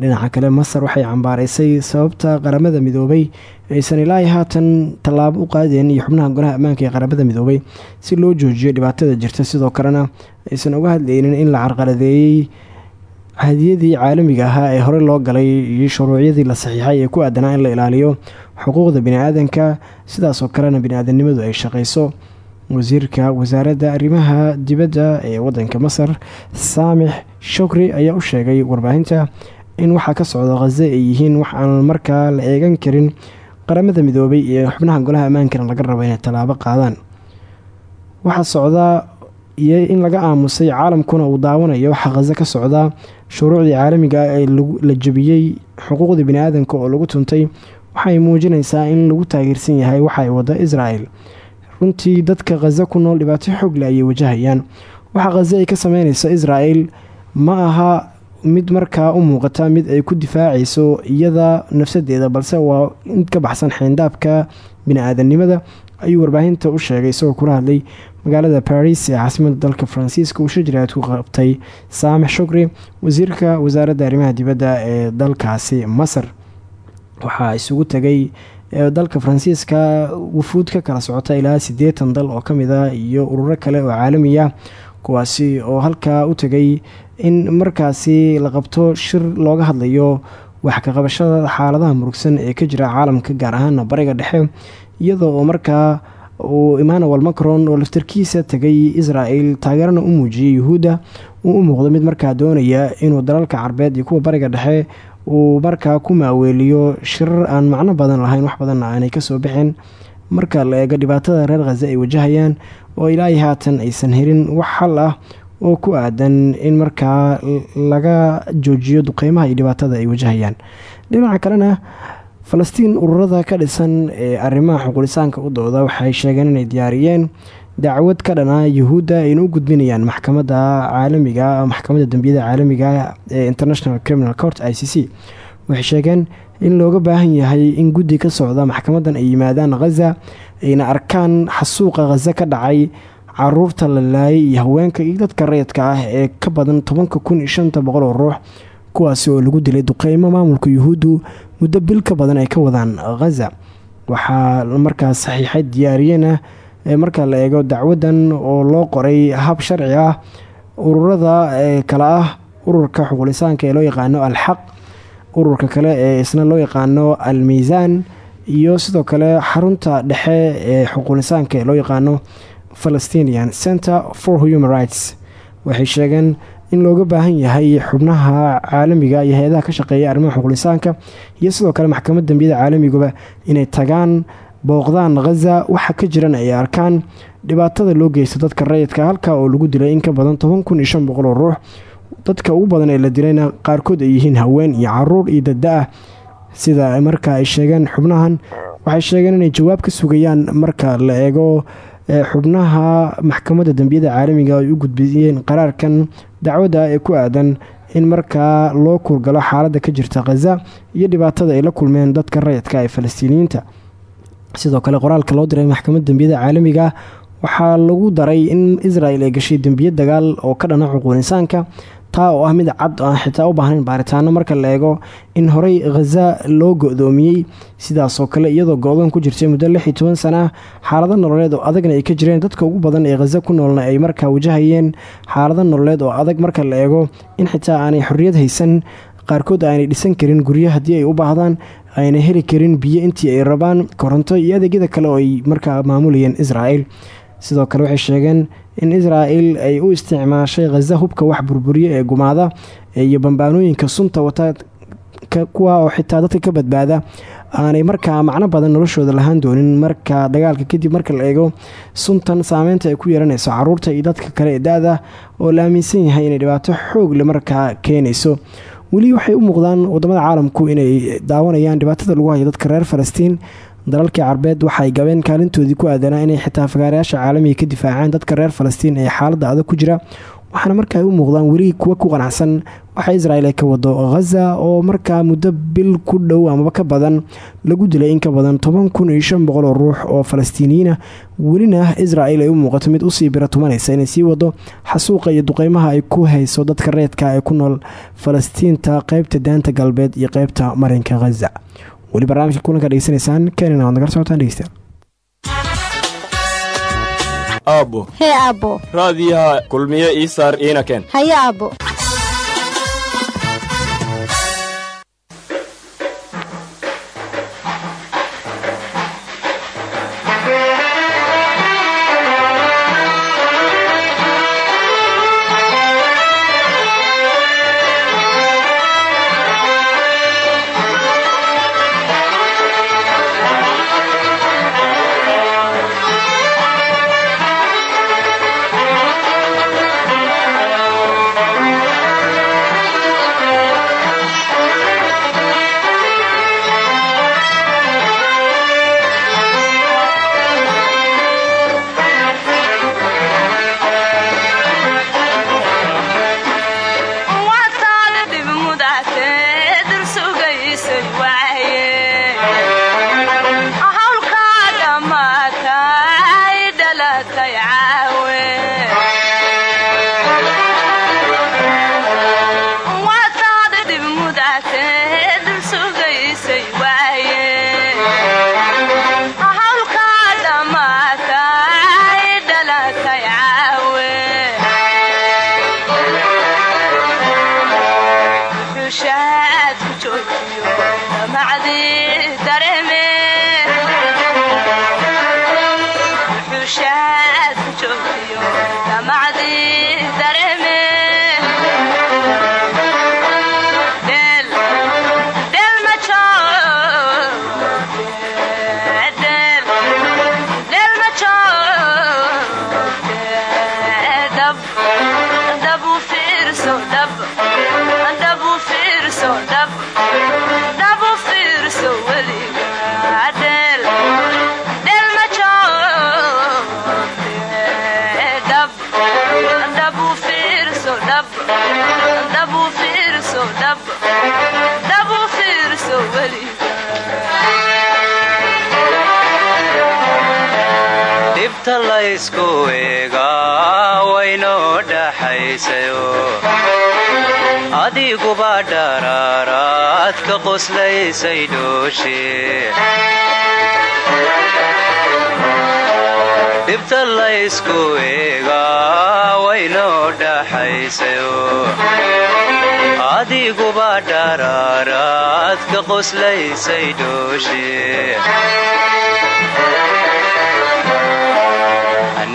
dhinaca kale masar waxay cambaaraysay sababta qaramada midoobay aysan ilaahay haatan tallaabo u qaadeen iyo xubnaha golaha ammaanka ee qaramada midoobay si loo joojiyo dhibaatada jirta. Sidoo kalena aysan uga hadlaynin in la carqaladeeyey hadiyadii caalamiga ahaa ee horey loo galay iyo shuruucyadii la saxiixay ee ku aadanaa in la ilaaliyo xuquuqda bini-aadanka. Sidaasoo kalena bini-aadanimadu ay shaqayso wasiirka wasaaradda arrimaha dibadda ee wadanka masar saamix shukri ayaa u sheegay warbaahinta in waxaa ka socda khaze ay yihiin wax aan markaa la eegan karin qaramada midoobay iyo xubnaha golaha ammaankana laga rabo inay tallaabo qaadaan. Waxaa socdaa iyo in laga aamusay caalamkuna uu daawanayo waxaa khaze ka socdaa shuruucdii caalamiga ah ee la jebiyey xuquuqda bini-aadanka oo lagu tuntay. Waxay muujinaysaa in lagu taageersan yahay waxa ay wada israel runtii dadka khaze ku nool dhibaato xoogle ayay wajahayaan. Waxa khaze ay ka sameynayso israel ma aha mid markaa u muuqata mid ay ku difaacayso iyada nafsadeeda balse waa in ka baxsan xeyndaabka bini-aadanimada ayuu warbaahinta u sheegay isagoo kula hadlay magaalada baris ee caasimada dalka faransiiska uu shajiraad ku qabtay saamix shukri wasiirka wasaaradda arrimaha dibadda ee dalkaasi masar. Waxaa isugu tegay dalka faransiiska wufuud ka kala socota ilaa siddeetan dal oo ka mid ah iyo ururo kale oo caalamiya kuwaasi oo halkaa u tegay in markaasi la qabto shir looga hadlayo wax ka qabashada xaaladaha murugsan ee ka jira caalamka gaar ahaana bariga dhexe iyadoo oo markaa uu emmanuel macron oo laftarkiisa tegay israel taageerana u muujiyey yuhuudda uu u muuqdo mid markaa doonaya inuu dalalka carbeed iyo kuwa bariga dhexe uu markaa ku maaweeliyo shirar aan macno badan lahayn wax badanna aanay ka soo bixin. Marka la eego dhibaatada reer khaze ay wajahayaan oo ilaahay haatan aysan helin wax xal ah oo ku aadan in markaa laga joojiyo duqeymaha iyo dhibaatada ay wajahayaan. Dhinaca kalena falastiin ururada ka dhisan ee arrimaha xuqulisaanka u dooda waxay sheegeen inay diyaariyeen dacwad ka dhana yuhuudda ayna u gudbinayaan maxkamadda caalamiga maxkamadda dambiyada caalamiga ee international criminal court i c c. Waxay sheegeen in looga baahan yahay in guddi ka socda maxkamaddan ay yimaadaan khaza ayna arkaan xasuuqa khaza ka dhacay carruurta la laayay iyo haweenka iyo dadka rayidka ah ee ka badan tobanka kun iyo shanta boqol oo ruux kuwaasi oo lagu dilay duqeymo maamulka yuhuuddu muddo bil ka badan ay ka wadaan khaza waxaa markaas saxiixay diyaariyena marka la eego dacwadan oo loo qoray hab sharci ah ururada kale ah ururka xuqulisaanka ee loo yaqaano alxaq ururka kale ee isna loo yaqaano al miisaan iyo sidoo kale xarunta dhexe ee xuqulisaanka ee loo yaqaano palestinian center for human rights waxay sheegeen in looga baahan yahay xubnaha caalamiga iyo hay'adaha ka shaqeeya arrimaha xuqulisaanka iyo sidoo kale maxkamad dambiyada caalamiguba inay tagaan booqdaan khaza waxa ka jiran ay arkaan dhibaatada loo geysta dadka rayidka halka oo lagu dilay in ka badan toban kun oo ruux. Dadka ugu badan ee la dilayna qaarkood ay yihiin haween iyo carruur iyo dada ah. Sida marka ay sheegeen xubnahan waxay sheegeen inay jawaab ka sugayaan marka la eego xubnaha maxkamadda dambiyada caalamiga ay u gudbiyeen qaraarkan dacwadda ee ku aadan in markaa loo kurgalo xaaladda ka jirta khaza iyo dhibaatada ay la kulmeen dadka rayidka ee falastiiniyiinta. Sidoo kale qoraalka loo diray maxkamadda dambiyada caalamiga waxaa lagu daray in israel ay gashay dembiye dagaal oo ka dhana xuquuq insaanka taa oo ah mid cad aan xitaa u baahnayn baaritaano marka la eego in horey khaza loo go-doomiyey sidaasoo kale iyadoo go-doon ku jirtay muddo lix iyo xaalado nololeed oo adagna ay ka jireen. Dadka ugu badan ee khaza ku noolna ay markaa wajahayeen xaalado nololeed oo adag. Marka la eego in xitaa aanay xorriyad haysan qaarkood aanay dhisan karin guryo haddii ay u baahdaan ayna heli karin biyo intii ay rabaan koronto iyo adeegyada kale oo ay markaa maamulayeen israel sidoo kale waxay sheegeen in israel ay u isticmaashay khaza hubka wax burburiye ee gumaada iyo bambaanooyinka sunta wata kuwa oo xitaa dadka ka badbaada. Aanay markaa macno badan noloshooda lahaan doonin marka dagaalka kadib marka la eego suntan saameynta ay ku yeelanayso carruurta iyo dadka kale ee da-da oo la aaminsan yahay inay dhibaato xoog le markaa keenayso. Weli waxay u muuqdaan waddamada caalamku inay daawanayaan dhibaatada lagu hayo dadka reer falastiin dalalkii carbeed waxay gabeen kaalintoodii ku aadanaa inay xitaa fagaarayaasha caalamiga ka difaacaan dadka reer falastiin ee xaaladda adag ku jira waxaana markaa u muuqdaan weli kuwa ku qanacsan waxa israel ay ka wado khaza oo markaa muddo bil ku dhow amaba ka badan lagu dilay in ka badan toban kun oo ruux oo falastiiniyiina welina israel ay u muuqato mid u sii bira tumanaysa inay sii wado xasuuqa iyo duqeymaha ay ku hayso dadka reedka ee ku nool falastiinta qeybta daanta galbeed iyo qeybta marinka khaza weli barnaamijka kulanka dhegeysanaysaan keenina waad nagala socotaan dhegeystayaal. Aabbo. Hee aabbo. Raadiyaha kulmiye ii saar iina keen haye aabbo laysku eegaa waynoo dhaxaysayo adiguba dharaaraad ka qoslaysay dhooshe dhibta laysku eegaa waynoo dhaxaysayo adiguba dharaaraad ka qoslaysay dhooshe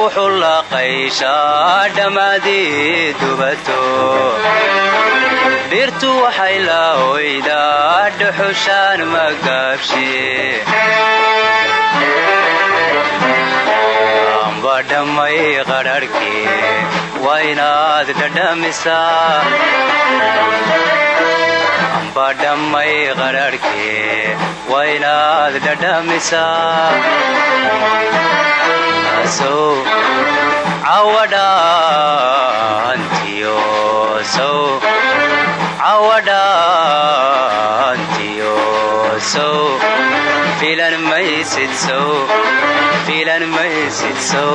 dhulku wuxuu la qayshaa dhamcadii dubato. Dhirtu waxay la oydaa dhuxushaan magaabshe badhamay qadharhkii waa inaad dhadhamisaa badhamay qadharhkii waa inaad dhadhamisaa sow cawadhaantiyo sow cawadhaantiyo sow filan maysid sow filan maysid sow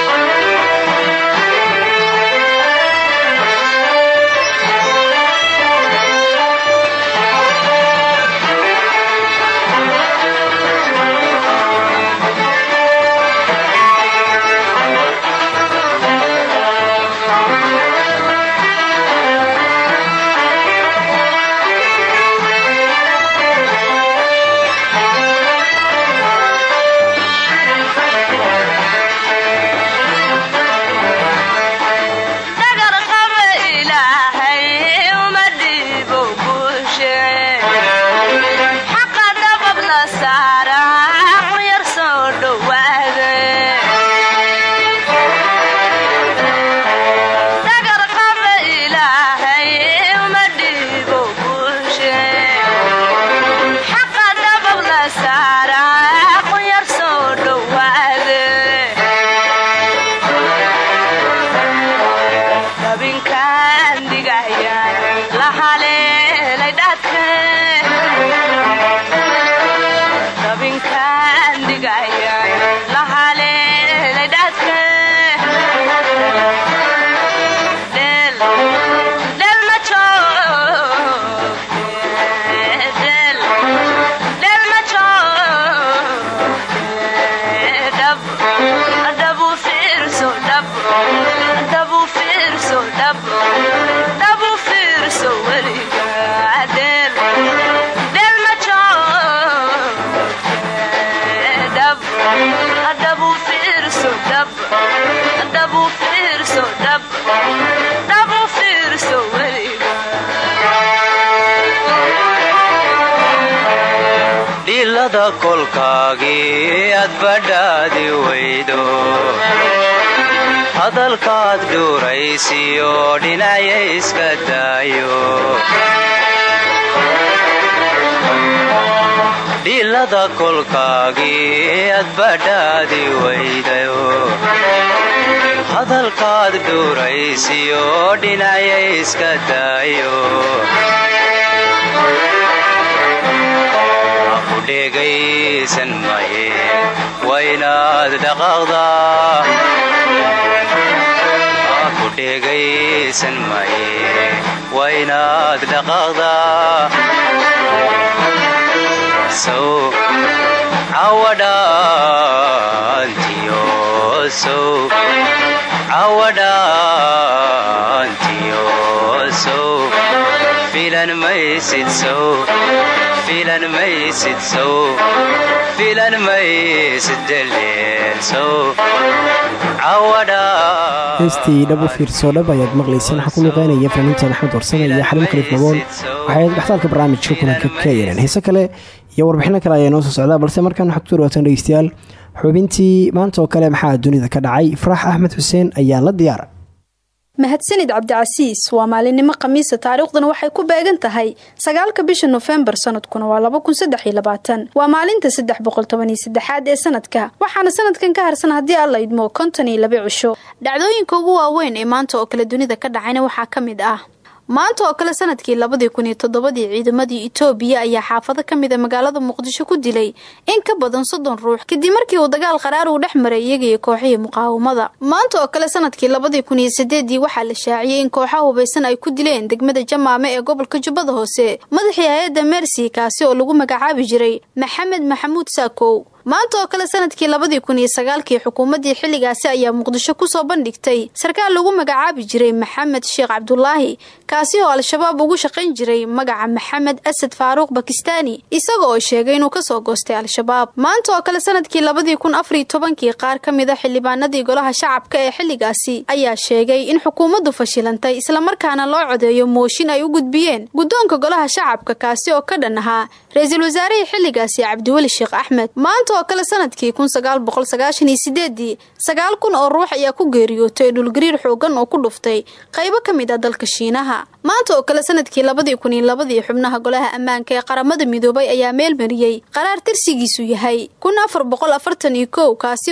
kolkaagii aad badhaadi weydo hadalkaad dhuuraysiyo dhinacya iska daayo dhilada kolkaagii aad badhaadi weydayo hadalkaad dhuuraysiyo dhinacya iska daayo aku dhegaysan maye waa inaad dhaqaaqdaa aku dhegaysan maye waa inaad dhaqaaqdaa sow cawadhaantiyo sow cawadhaantiyo sow filan maysid sow filan maysid sow filan maysid deleel sow cawadhaa heestii dhab u fiirsoo dhab ayaad maqlayseen waxaa ku luqeynaya fanaaniinta axmed warsame iyo xaliim khaliif mabool waxay dhextaalka barnaamijka kulanka ka yeeleen heese kale iyo warbixino kale ayaa inoo soo socdaa balse markaan waxaad ku dhawaataan dhegeystayaal. Xubintii maanta oo kale maxaa dunida ka dhacay? Ifraax axmed xuseen ayaa la diyaara mahadsanid cabdicasiis waa maalinimo khamiisa taariikhduna waxay ku beegan tahay sagaalka bisha nofembar sanadkuna waa laba kun iyo labaatan. Waa maalinta saddex boqol toban iyo saddexaad ee sanadka waxaana sanadkan ka harsan haddii alla idmo konton iyo laba cisho dhacdooyinka ugu waaweyn ee maanta oo kale dunida ka dhacayna waxaa ka mid ah maanta oo kale sannadkii labadii kun iyo toddobadii ciidamadii itoobiya ayaa xaafado ka mid a magaalada muqdisho ku dilay in ka badan soddon ruux kadib markii uu dagaal qaraar uu dhex maray iyaga iyo kooxihii muqaawamada. Maanta oo kale sannadkii labadii kun iyo sideedii waxaa la shaaciyey in kooxaha hubaysan ay ku dileen degmada jamaame ee gobolka jubbada hoose. Madaxii hay'adda mersi kaasi oo lagu magacaabi jiray maxamed maxamuud saakow maanta oo kale sannadkii labadii kun iyo sagaalkii xukuumaddii xilligaasi ayaa muqdisho ku soo bandhigtay. Sarkaal lagu magacaabi jiray maxamed sheekh cabdulaahi kaasi oo al-shabaab ugu shaqayn jiray magaca maxamed asad faaruuq bakistaani isaga oo sheegay inuu ka soo goostay al-shabaab. Maanta oo kale sannadkii labadii kun afariyo tobankii qaar ka mid a xildhibaanadii golaha shacabka ee xilligaasi ayaa sheegay in xukuumaddu fashilantay islamarkaana loo codeeyo mooshin ay u gudbiyeen guddoonka golaha shacabka kaasi oo ka dhan ahaa ra'iisul wasaarihii xilligaasi cabdiweli sheekh axmed. Maanta oo kale sannadkii kun sagaal kun oo ruux ayaa ku geeriyootay dhulgariir xoogan oo ku dhuftay qaybo ka mid ah dalka shiinaha. Maanta oo kale sannadkii labadii kun labadii xubnaha golaha ammaanka ee qaramada midoobay ayaa meelmariyey qaraar tirsigiisu yahay kun afar boqol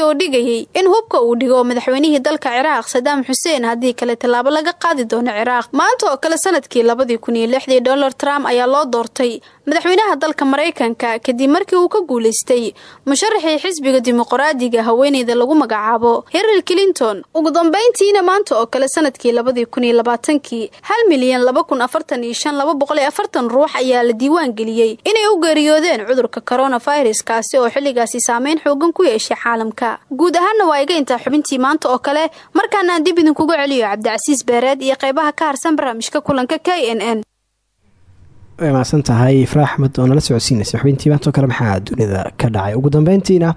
oo dhigayay in hubka uu dhigo madaxweynihii dalka ciraaq sadaam xuseen haddii kale tallaabo laga qaadi doono ciraaq. Maanta oo kale sannadkii labadii kun iyo lixdii donald trump ayaa loo doortay madaxweynaha dalka maraykanka kadib markii uu ka guulaystay musharaxii xisbiga dimuqraadiga haweeneyda lagu magacaabo hillary clinton. Ugu dambeyntiina maanta oo kale sannadkii labadii kun iyo labaatankii hal milyan laba kun afartan iyo shan laba boqol iyo afartan ruux ayaa la diiwaan geliyey inay u geeriyoodeen cudurka coronavirus kaasi oo xilligaasi saameyn xoogan ku yeeshay caalamka. Guud ahaanna waa iga intaa xubintii maanta oo kale markaanaan dib idinkuga celiyo cabdicasiis beereed iyo qaybaha ka harsan barnaamijka kulanka k n n mahadsan tahay. Ifraax axmed oo nala socodsiinaysa xubintii maantoo kale maxaa dunida ka dhacay? Ugu dambeyntiina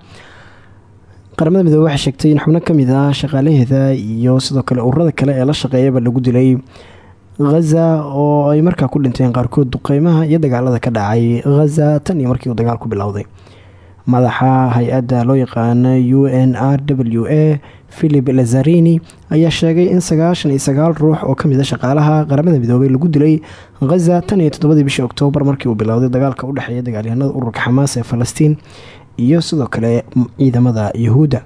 qaramada midoobe waxay sheegtay in xubno ka mid ah shaqaalaheeda iyo sidoo kale ururada kale ee la shaqeeyaba lagu dilay khaza oo ay markaa ku dhinteen qaarkood duqeymaha iyo dagaalada ka dhacay khaza tan iyo markii uu dagaalku bilowday. Madaxa hay'adda loo yaqaana u n r w a philip lazarini ayaa sheegay in sagaashan iyo sagaal ruux oo ka mid a shaqaalaha qaramada midoobay lagu dilay khaza tan iyo toddobadii bishii oktoobar markii uu bilowday dagaalka u dhexeeya dagaalyahanada ururka xamaas ee falastiin iyo sidoo kale ciidamada yuhuudda.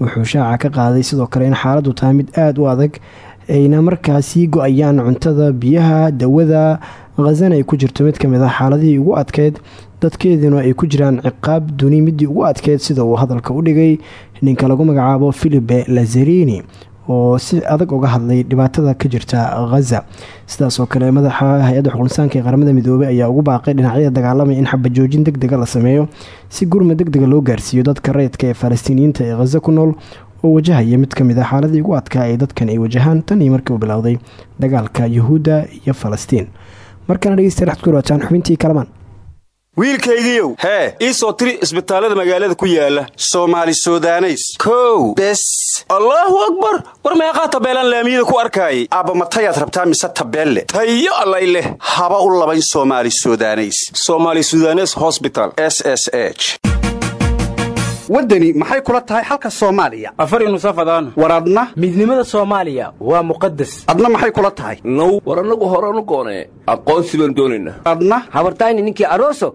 Wuxuu shaaca ka qaaday sidoo kale in xaaladdu tahay mid aada u adag ayna markaasii go'ayaan cuntada biyaha dawada khazana ay ku jirto mid ka mid ah xaaladihii ugu adkeyd dadkeeduna ay ku jiraan ciqaab duni midii ugu adkeyd sida uu hadalka u dhigay ninka lagu magacaabo philipe lazarini oo si adag uga hadlay dhibaatada ka jirta khaza sidaasoo kale madaxa hay'adda xuqulinsaanka ee qaramada midoobey ayaa ugu baaqay dhinacyada dagaalamay in xabajoojin deg dega la sameeyo si gurma deg dega loo gaarsiiyo dadka rayidka ee falastiiniyiinta ee khaza ku nool oo wajahaya mid ka mid ah xaaladii ugu adkaa ee dadkan ay wajahaan tan iyo markii uu bilowday dagaalka yuhuudda iyo falastiin. Markana dhegeystayaal waxad ku xubintii kalamaan wiilkaygiiow hee ii soo tiri isbitaallada magaalada ku yaalla soomaali sudaneys. Kow. Bes. Allaahu akbar. War meeqaa tabeelaan laamiyada ku arkaayay aabba matayaad rabtaa mise tabeelle? Tayo allay leh. Haba u labayn soomaali sudaneys. Somaali sudanes hosbital s s h. Waddani maxay kula tahay xalka soomaaliya? Afar nusafadaan war adna? Midnimada soomaaliya waa muqadas adna maxay kula tahay? Now war annagu horanu goonee. Aqoonsi baan doonaynaa adna? Habartayni ninkii aroso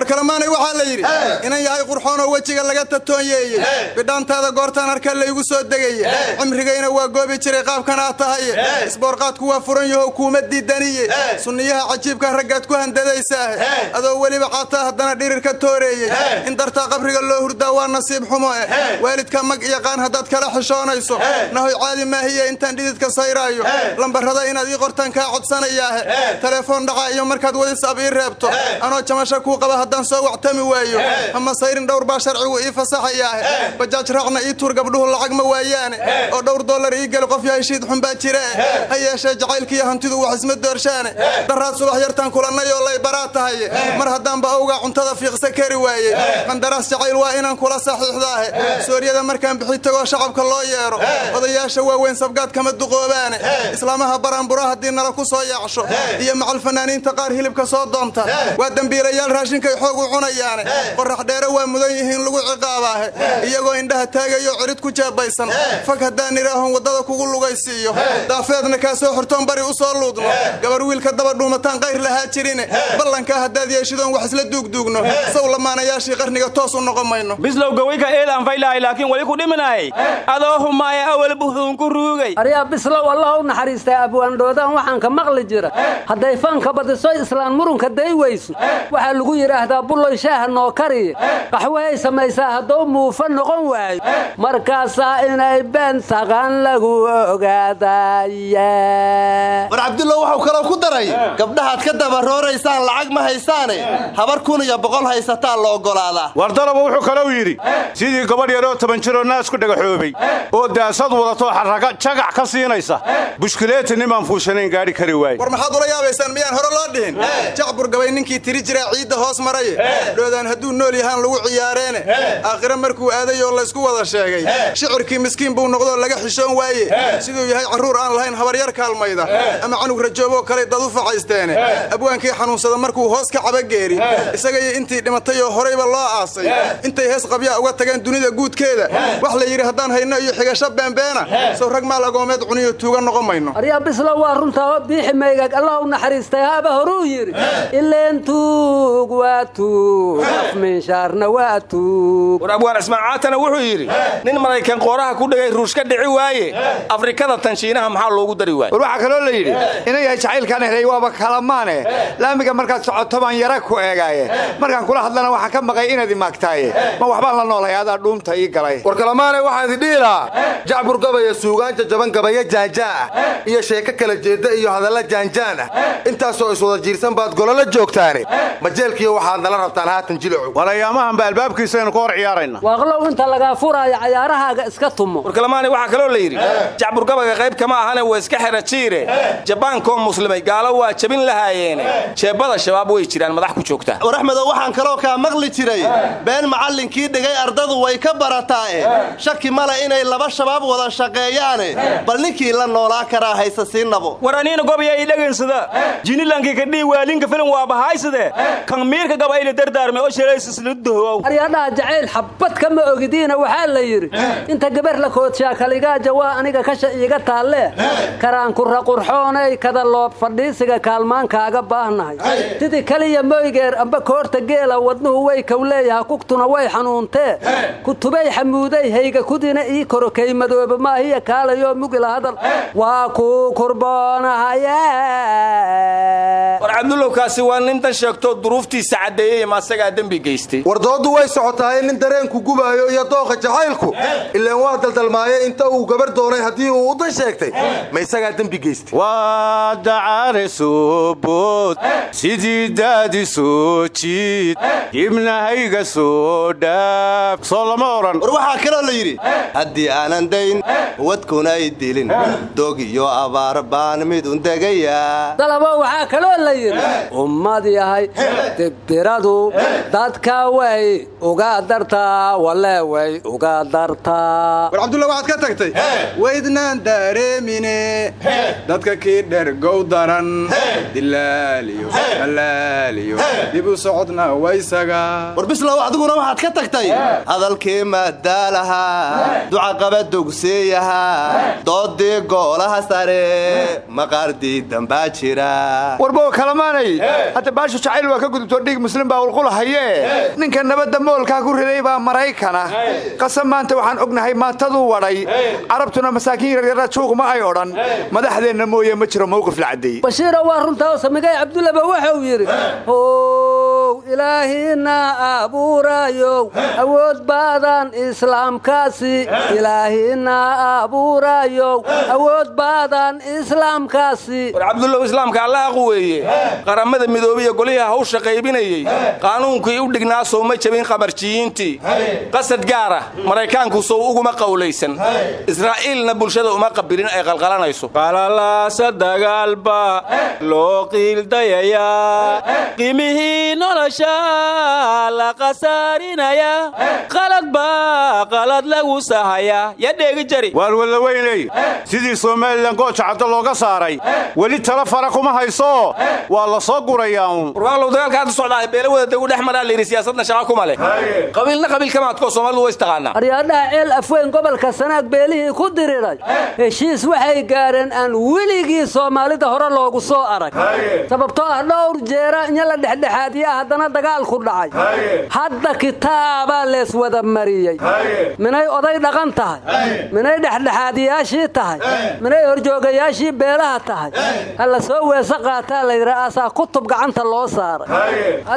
war kalemaanay waxaa la yidhi inan yahay qurxoonoo wejiga laga tatoonyeeye bidhaantaada goortaan arka laygu soo degaya cimrigayna waa goobi jiray qaabkan aad tahaye isboorqaadku waa furan yahow kuuma diidaniye. Sunniyaha cajiibka raggaad ku handadaysaahe adoo weliba caataa haddana dhirir ka tooreeyey. In dartaa qabriga loo hurdaa waa nasiib xumo eh. Waalidka mag iyo qaan haddaad kala xishoonayso. Nahoy caadi maahiye intaan dhididka sayraayo. Lambarrada inaad ii qortaan kaa codsanayaahe telefoon dhaca iyo markaad wadisab ii reebto. Anoo jamasho kuu qaba haddaan soo wactami waayo ama sayrin dhowr baa sharcigu ii fasaxayaahe bajaaj raacna ii tuur gabdhuhu lacag ma waayaane oo dhowr dollar ii geli qof yahay shiid xun baa jire ha yeeshee jacaylkiiyo hantidu wax isma doorshaane daraad subax yartaan kulannay oo lay baraa tahaye mar haddaanba awgaa cuntada fiiqsa kari waaye. Qandaraas jacayl waa inaan kula saxiixdaahe. Sooryada markaan bixi tagoo shacabka loo yeedho odayaasha waaweyn sabgaad kama duqoobaane islaamaha baraanbura haddii nala ku soo yaacsho iyo macal fanaaniinta qaar hilibka soo doonta. Waa dembiilayaal raashinkay xoog u cunayaane. Qorax dheere waa mudan yihiin lagu ciqaabaahe. Iyagoo indhaha taagayo cidhid ku jeebaysan fag haddaan idhaahon waddada kugu lugaysiiyo. Daafeedna kaa soo xortoon bari u soo luudno. Gabar wiilka daba dhuumataan qayr lahaa jirine. Ballankaa haddaad yeeshidoon wax isla duugduugno saw lamaanayaashii qarniga toos u noqon mayno. Bislow gawayka eedaan faylahay laakiin wali ku dhiminaayay adoo humaaya awal buxuun ku ruugay. Aryaa bislow allah u naxariistay abwaandhoodaan waxaan ka maqli jira. Hadday fanka badiso islaan murunka day weyso waxaa lagu yidhaahdaa bulloy shaaha noo kariya qaxwahay samaysaa hadduu muufa noqon waayo. Markaasaa inay been taqan lagu ogaadaya war cabdullo waxau kaloo ku daray gabdhahaad ka dabarooraysaan lacag ma haysaane. Habar kun iyo boqol haysataa la oggolaadaa war dalaba wuxuu kalou yidhi sidii gabadh yaroo toban jiroo naas ku dhagaxoobay oo daasad wadatoo xarraga jagac ka siinaysa. Bushkuleeti nimaan fuushanayn gaadhi kari waaye. War maxaad ula yaabaysaan miyaan hore loo dhihin? Jacbur gabay ninkii tiri jiraa ciidda hoos maraye dhoodaan hadduu nool yahaan lagu ciyaareene aakhire markuu aaday oo laysku wada sheegay. Shicirkii miskiin buu noqdoo laga xishoon waaye. Siduu yahay carruur aan lahayn habaryar kaalmayda. Ama canug rajooboo kale dad u facaysteene abwaankii xanuunsada markuu hoos ka cabageeri isagaiyo intii dhimatay oo horayba loo aasay. Intay hees qabyaa uga tageen dunida guudkeeda. Wax la yidhi haddaan hayno iyo xigasho beenbeena sow rag maal agoomeed cuniyo tuuga noqon mayno. Aryaa bislow waa runtaa biixi maygag. Allah u naxariistay haaba horuu yidhi. Ileen tuug waa war abwaan ismaacaatana wuxuu yidhi nin maraykan qooraha ku dhegay ruush ka dhici waaye afrikada tanshiinaha maxaa loogu dari waaye? War waxaa kaloo la yidhi inan yahay jacaylkaan helay waaba kalamaane laamiga markaad socoto baan yara ku eegaaye. Markaan kula hadlana waxaan ka maqay inaad imaagtaaye. Ma waxbaan la noolay adaa dhuunta ii galay. War kalamaane dhihi lahaa jacbur gabaya suugaanta jaban gabaya jaanjaa ah. Iyo sheeko kala jeedda iyo hadalla jaanjaan ah. Intaasoo iswada jiirsan baad gololo joogtaane. Majeelkiiyo waxaad nala rabtaan haatan jilocu war ayaamahanba albaabkiisaynu ka hor ciyaarayna? Waaqlow inta lagaa furaayo cayaarahaaga iska tumo. War kalamaane waxaa kaloo la yidhi jacbur gabaga qayb kama ahane waa iska xera jiire. Jabaankoo muslimay gaalo waa jabin lahaayeene jeebbada shabaab way jiraan madax ku joogta. War axmedow waxaan kaloo kaa maqli jiray been macallinkii dhigay ardadu way ka barataae. Shaki male inay laba shabaab wada shaqeeyaane bal ninkii la noolaa karaa haysa sii nabo. War aniina gobayaa ii dhegaynsada? Jinilankii kadhii waalinka filim waa bahaysade? Kan miirka gaba ina dardaarmay oo shalaysislidohow aryadhaha jacayl xabbad kama ogidiina waxaa la yidhi inta gabar la koodshaa kaligaaja waa aniga kasha iiga taalle. Karaankurra qurxoonay kada loob fadhiisiga kaalmaankaaga baahnahay. Sidii kaliya moygeer amba koorta geela wadnuhu way kow leeyaha kugtuna way xanuuntee kutubay xamuuday hayga kudina ii korokay madooba maahiya kaalayoo mugila hadal. Waa kuu kurboonahaye war cabdulowkaasi waa nin dan sheegtoo duruuftiisa caddeeyey ma asagaa dembi geystay. War dooddu way socotahay nin dareenku gubaayo iyo dooqa jacaylku. Ilaan waa daldalmaaye inta uu gabar doonay haddii uu u dan sheegtay. Ma isagaa dembi geystay? Waa dacaare soo bood sidii daadi soo jiid ibnahayga soo dhaaf soo lama odhan war waxaa kaloo la yidhi haddii aanan dayn wadkuna ay dilin. Dog iyo abaar baan mid undegayaa dalabo waxaa kaloo la yidhi ummad yahay dibdiradu dadka way uga dartaa walle way uga dartaa war cabdulla waxaad ka tagtay? Waydnaan dareemine dadka kii dhergow daran. Dilaaliyo alaaliyo dib u socodna waysaga. War bislow adiguna waxaad ka tagtay? Hadalkii madaalaha ducaqaba dugseeyaha doodii goolaha sare maqaardii dambaa jira. Warbow kalamaanay. Hadda baashu jacayl waa ka gudubtoo dhiig muslim baa ulqulahaye ninka nabadda moolkaa ku riday baa maraykana qasab maanta waxaan ognahay maataduu wadhay carabtuna masaakiin yaryara juuqma ay odhan. Madaxdeenna mooye ma jiro mawqif la caddeeyey bashiiro waa runtaa oo samigay cabdullaba wuxuu yidhi how ilaahina abuurayow awood baadan islaamkaasi ilaahina abuurayow awood baadan islaamkaasi. War cabdullow islaamka alla aqweeye qaramada midoobiya goliha hawsha qaybinayey qaanuunkii u dhignaa sow ma jabin qamarjiyiintii qasad gaara maraykaanku sow uguma qawlaysan israa'iilna bulshada uma qabilin ay qalqalanayso. Qalalaasa dagaalba loo qiildayayaa qiimihii nolosha la khasaarinaya qalad baa qalad lagu sahayaa. Ya dheegi jari. Waar walaweyney? Sidii somalilan gooja caddo looga saaray. Weli tala fara kuma hayso. Waa la soo gurayaa beele wada dagu dhex maraa layidhi siyaasadna shaqa kuma leh. Qabiilna qabiil kama adkoo soomaalidu way istaqaanaa. Aryaadhaha ceel afweyn gobolka sanaag beelihii ku diriray heshiis waxay gaareen aan weligii soomaalida hore loogu soo arag. Sababtoo ah dhowr jeera inya la dhexdhexaadiya haddana dagaalku dhacay. Hadda kitaabaa lees wada mariyey. Minay oday dhaqan tahay. Minay dhexdhexaadiyaashii tahay. Minay horjoogayaashii beelaha tahay. Ha la soo weese qaataa layidhi aasaa kutub gacanta loo saaray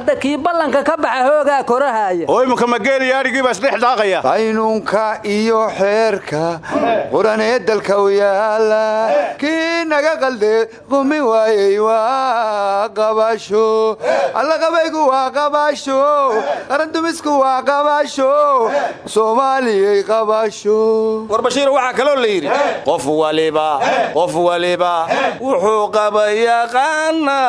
hadda kii ballanka ka baxa hoogaa korahaya oo imanka mageeliya adhigii baa isdhex daaqaya? Qaynuunka iyo xeerka quranee dalka u yaalla. Kii naga qaldee qumi waayey waa qabasho. Allaqabaygu waa qabasho qarandumisku waa qabasho. Soomaaliyay qabasho. War bashiir waxaa kaloo la yidhi qof waliba qof waliba wuxuu qaba yaqaana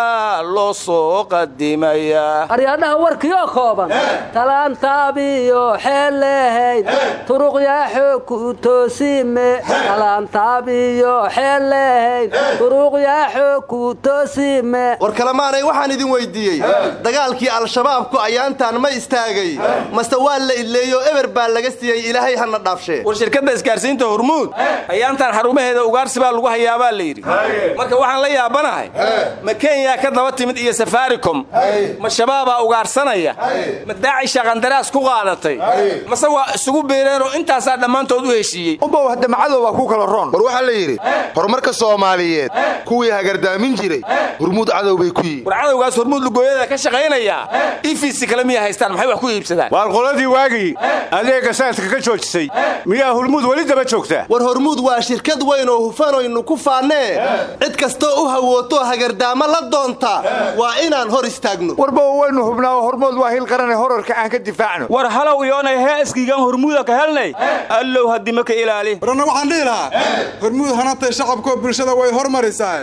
loo soo qadimayaa aryaadhaha warkiioo kooban. Talaantaabiyo xeellehayd turuqyaaxoo ku toosime. Talaantaabiyo xeellehayd turuqyaaxoo ku toosime. War kalemaanay waxaan idin weyddiiyey dagaalkii al-shabaabku ayaantaan ma istaagay. Mase waa la idleeyo eber baa laga siiyey ilaahay hana dhaafshee war shirkadda isgaarsiinta hormuud ayaantaan xarumaheeda ugaarsi baa lagu hayaabaa la yidhi. Marka waxaan la yaabanahay ma kenya ka daba timid iyo safaricom ma shabaabaa ugaarsanaya. Ma daacisha qandaraas ku qaadatay? Mase waa isugu beereenoo intaasaa dhammaantood u heshiiyey. Umbow hadda macadow waa ku kala roon. War waxaa la yidhi horumarka soomaaliyeed kuwii hagardaamin jiray hurmuud cadow bay ku yihiin war cadowgaas hormuud lugooyada ka shaqaynaya. Ifisi kale miya haystaan maxay wax ku iibsadaan? Waar qoladii waagii adeega saadka ka joojisay miyaa hurmuud weli daba joogtaa? War hormuud waa shirkad weyn oo hufanaynu ku faannee cid kastoo u hawooto hagardaamo la doonta waa inaan hor istaagno waynu hubnaa oo hormood waa hil qarane horarka aan ka difaacno. War halow iyoonay heeskiigan hormuuda ka helnay allow haddima ka ilaali. Waranna waxaan dhihi lahaa hormuud hanatay shacabkoo bulshada way hormarisaa.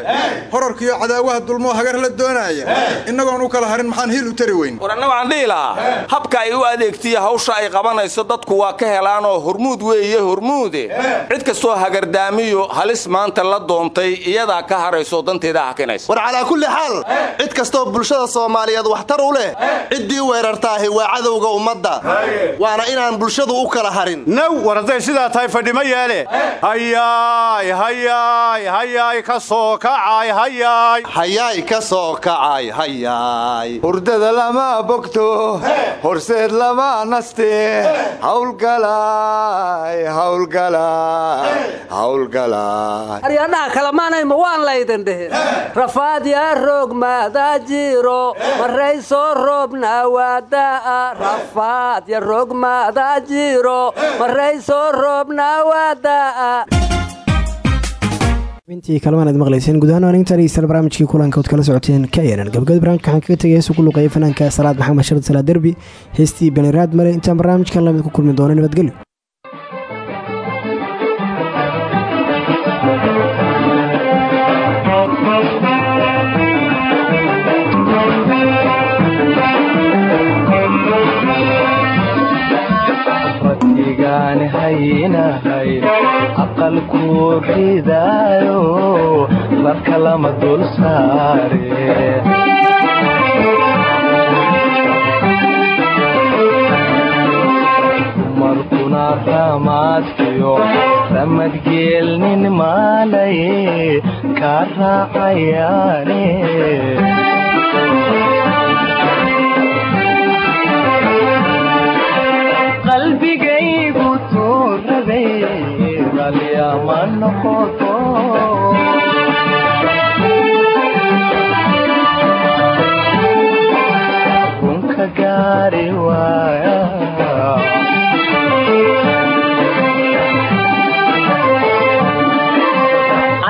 Horarkiiyo cadaawaha dulmoo hagar la doonaaya innagoon u kala harin maxaan hiil u tari weyn. Waranna waxaan dhihi lahaa habka ay u adeegtiya hawsha ay qabanayso dadku waa ka helaanoo hormuud weeye hormuude cid kastoo hagardaamiyo halis maanta la doontay iyadaa ka harayso danteeda hakinaysa war calaa kulli xaal cid kastoo bulshada soomaaliyeed waxtar u leh ciddii weerartaahi waa cadowga ummadda. Waana inaan bulshadu u kala harin. Naw war hadday sidaa tahay fadhimo yeele. Hayaay hayaay hayaay ka soo kacay hayaay. Hayaay ka soo hayaay. Hurdada lama bogto horseed lama naste. Hawlgalay hawlgalay hawlgalay aryadhaha kalemaanayma waan laydin dhihin rafaad yaa roogmaadaa jiro maray soo roobna waada'a rafaad ya roogmaadaa jiro. Maray soo roobna waada'a intii kalamaan aad maqlayseen guud ahaan intaan dhegeystayaal barnaamijkii kulanka ood kala socoteen ka yeelan gabagabada barnaamijka waxaan kaga tegay heesu ku luqeeyay fanaanka salaad maxamed sharad salaad derbi heestii beniraad male intaan barnaamijkan la mid ku kulmi doono nabadgelyo haynahay aqalkuu ridaayo marka lama dul saare. Markuna ramaadkiyo ramadgeelnin maalaye kaa raacayaane qalyama noqoto runka gaari waaya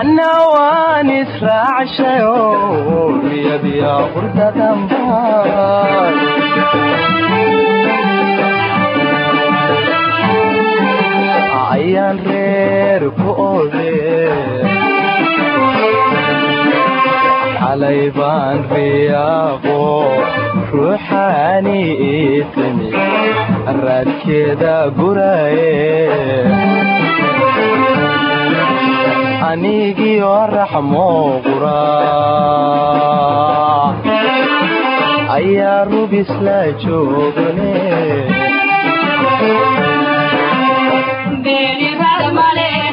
anna waan israacshayo riyadiya qurdadanbaan ayaan reer ku ode xalay baan riyaaqo ruuxaani iitimi raadkeeda guraye anigiyo raxmo qura ayaa rubisla joogane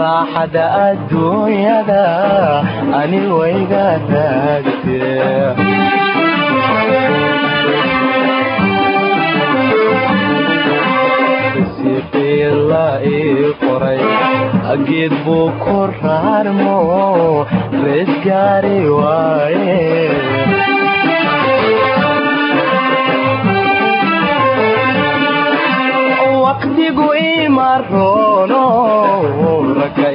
raaxada adduunyada ani wayga raagte risiqiila ii qoray geed buu ku raarmo rees gaari waaye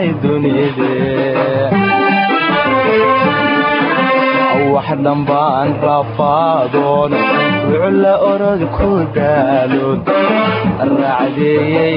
reebay dunide wax dhambaan rafaadoon wucla orod ku daalood raacdeeyey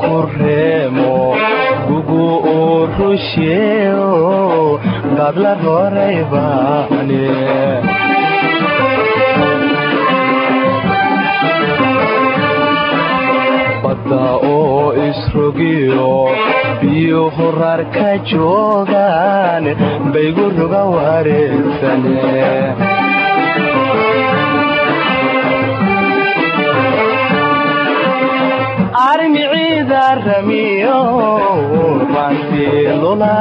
cirkunimow ku reemo gugu uu rusheeo qabla horay baane badda oo isrogiyo biyo horar ka joogaan baygu ruga wareegsane armiciida ramiyo rantilula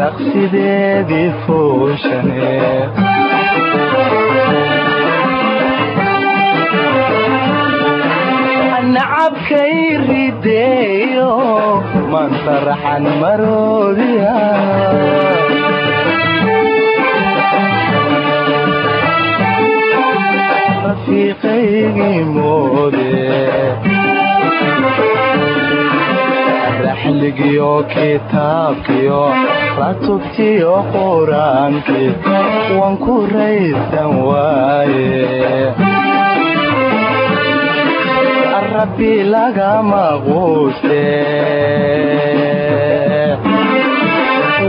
raqsideedii fooshane nacabkay rideeyo mansaraxan maroodiya rafiiqaygii moode raxligiyo kitaabkiyo ratubtiyo qur'aankii waan ku raysan waaye rabbi lagama quuste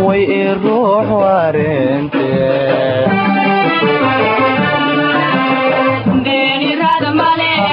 way i ruux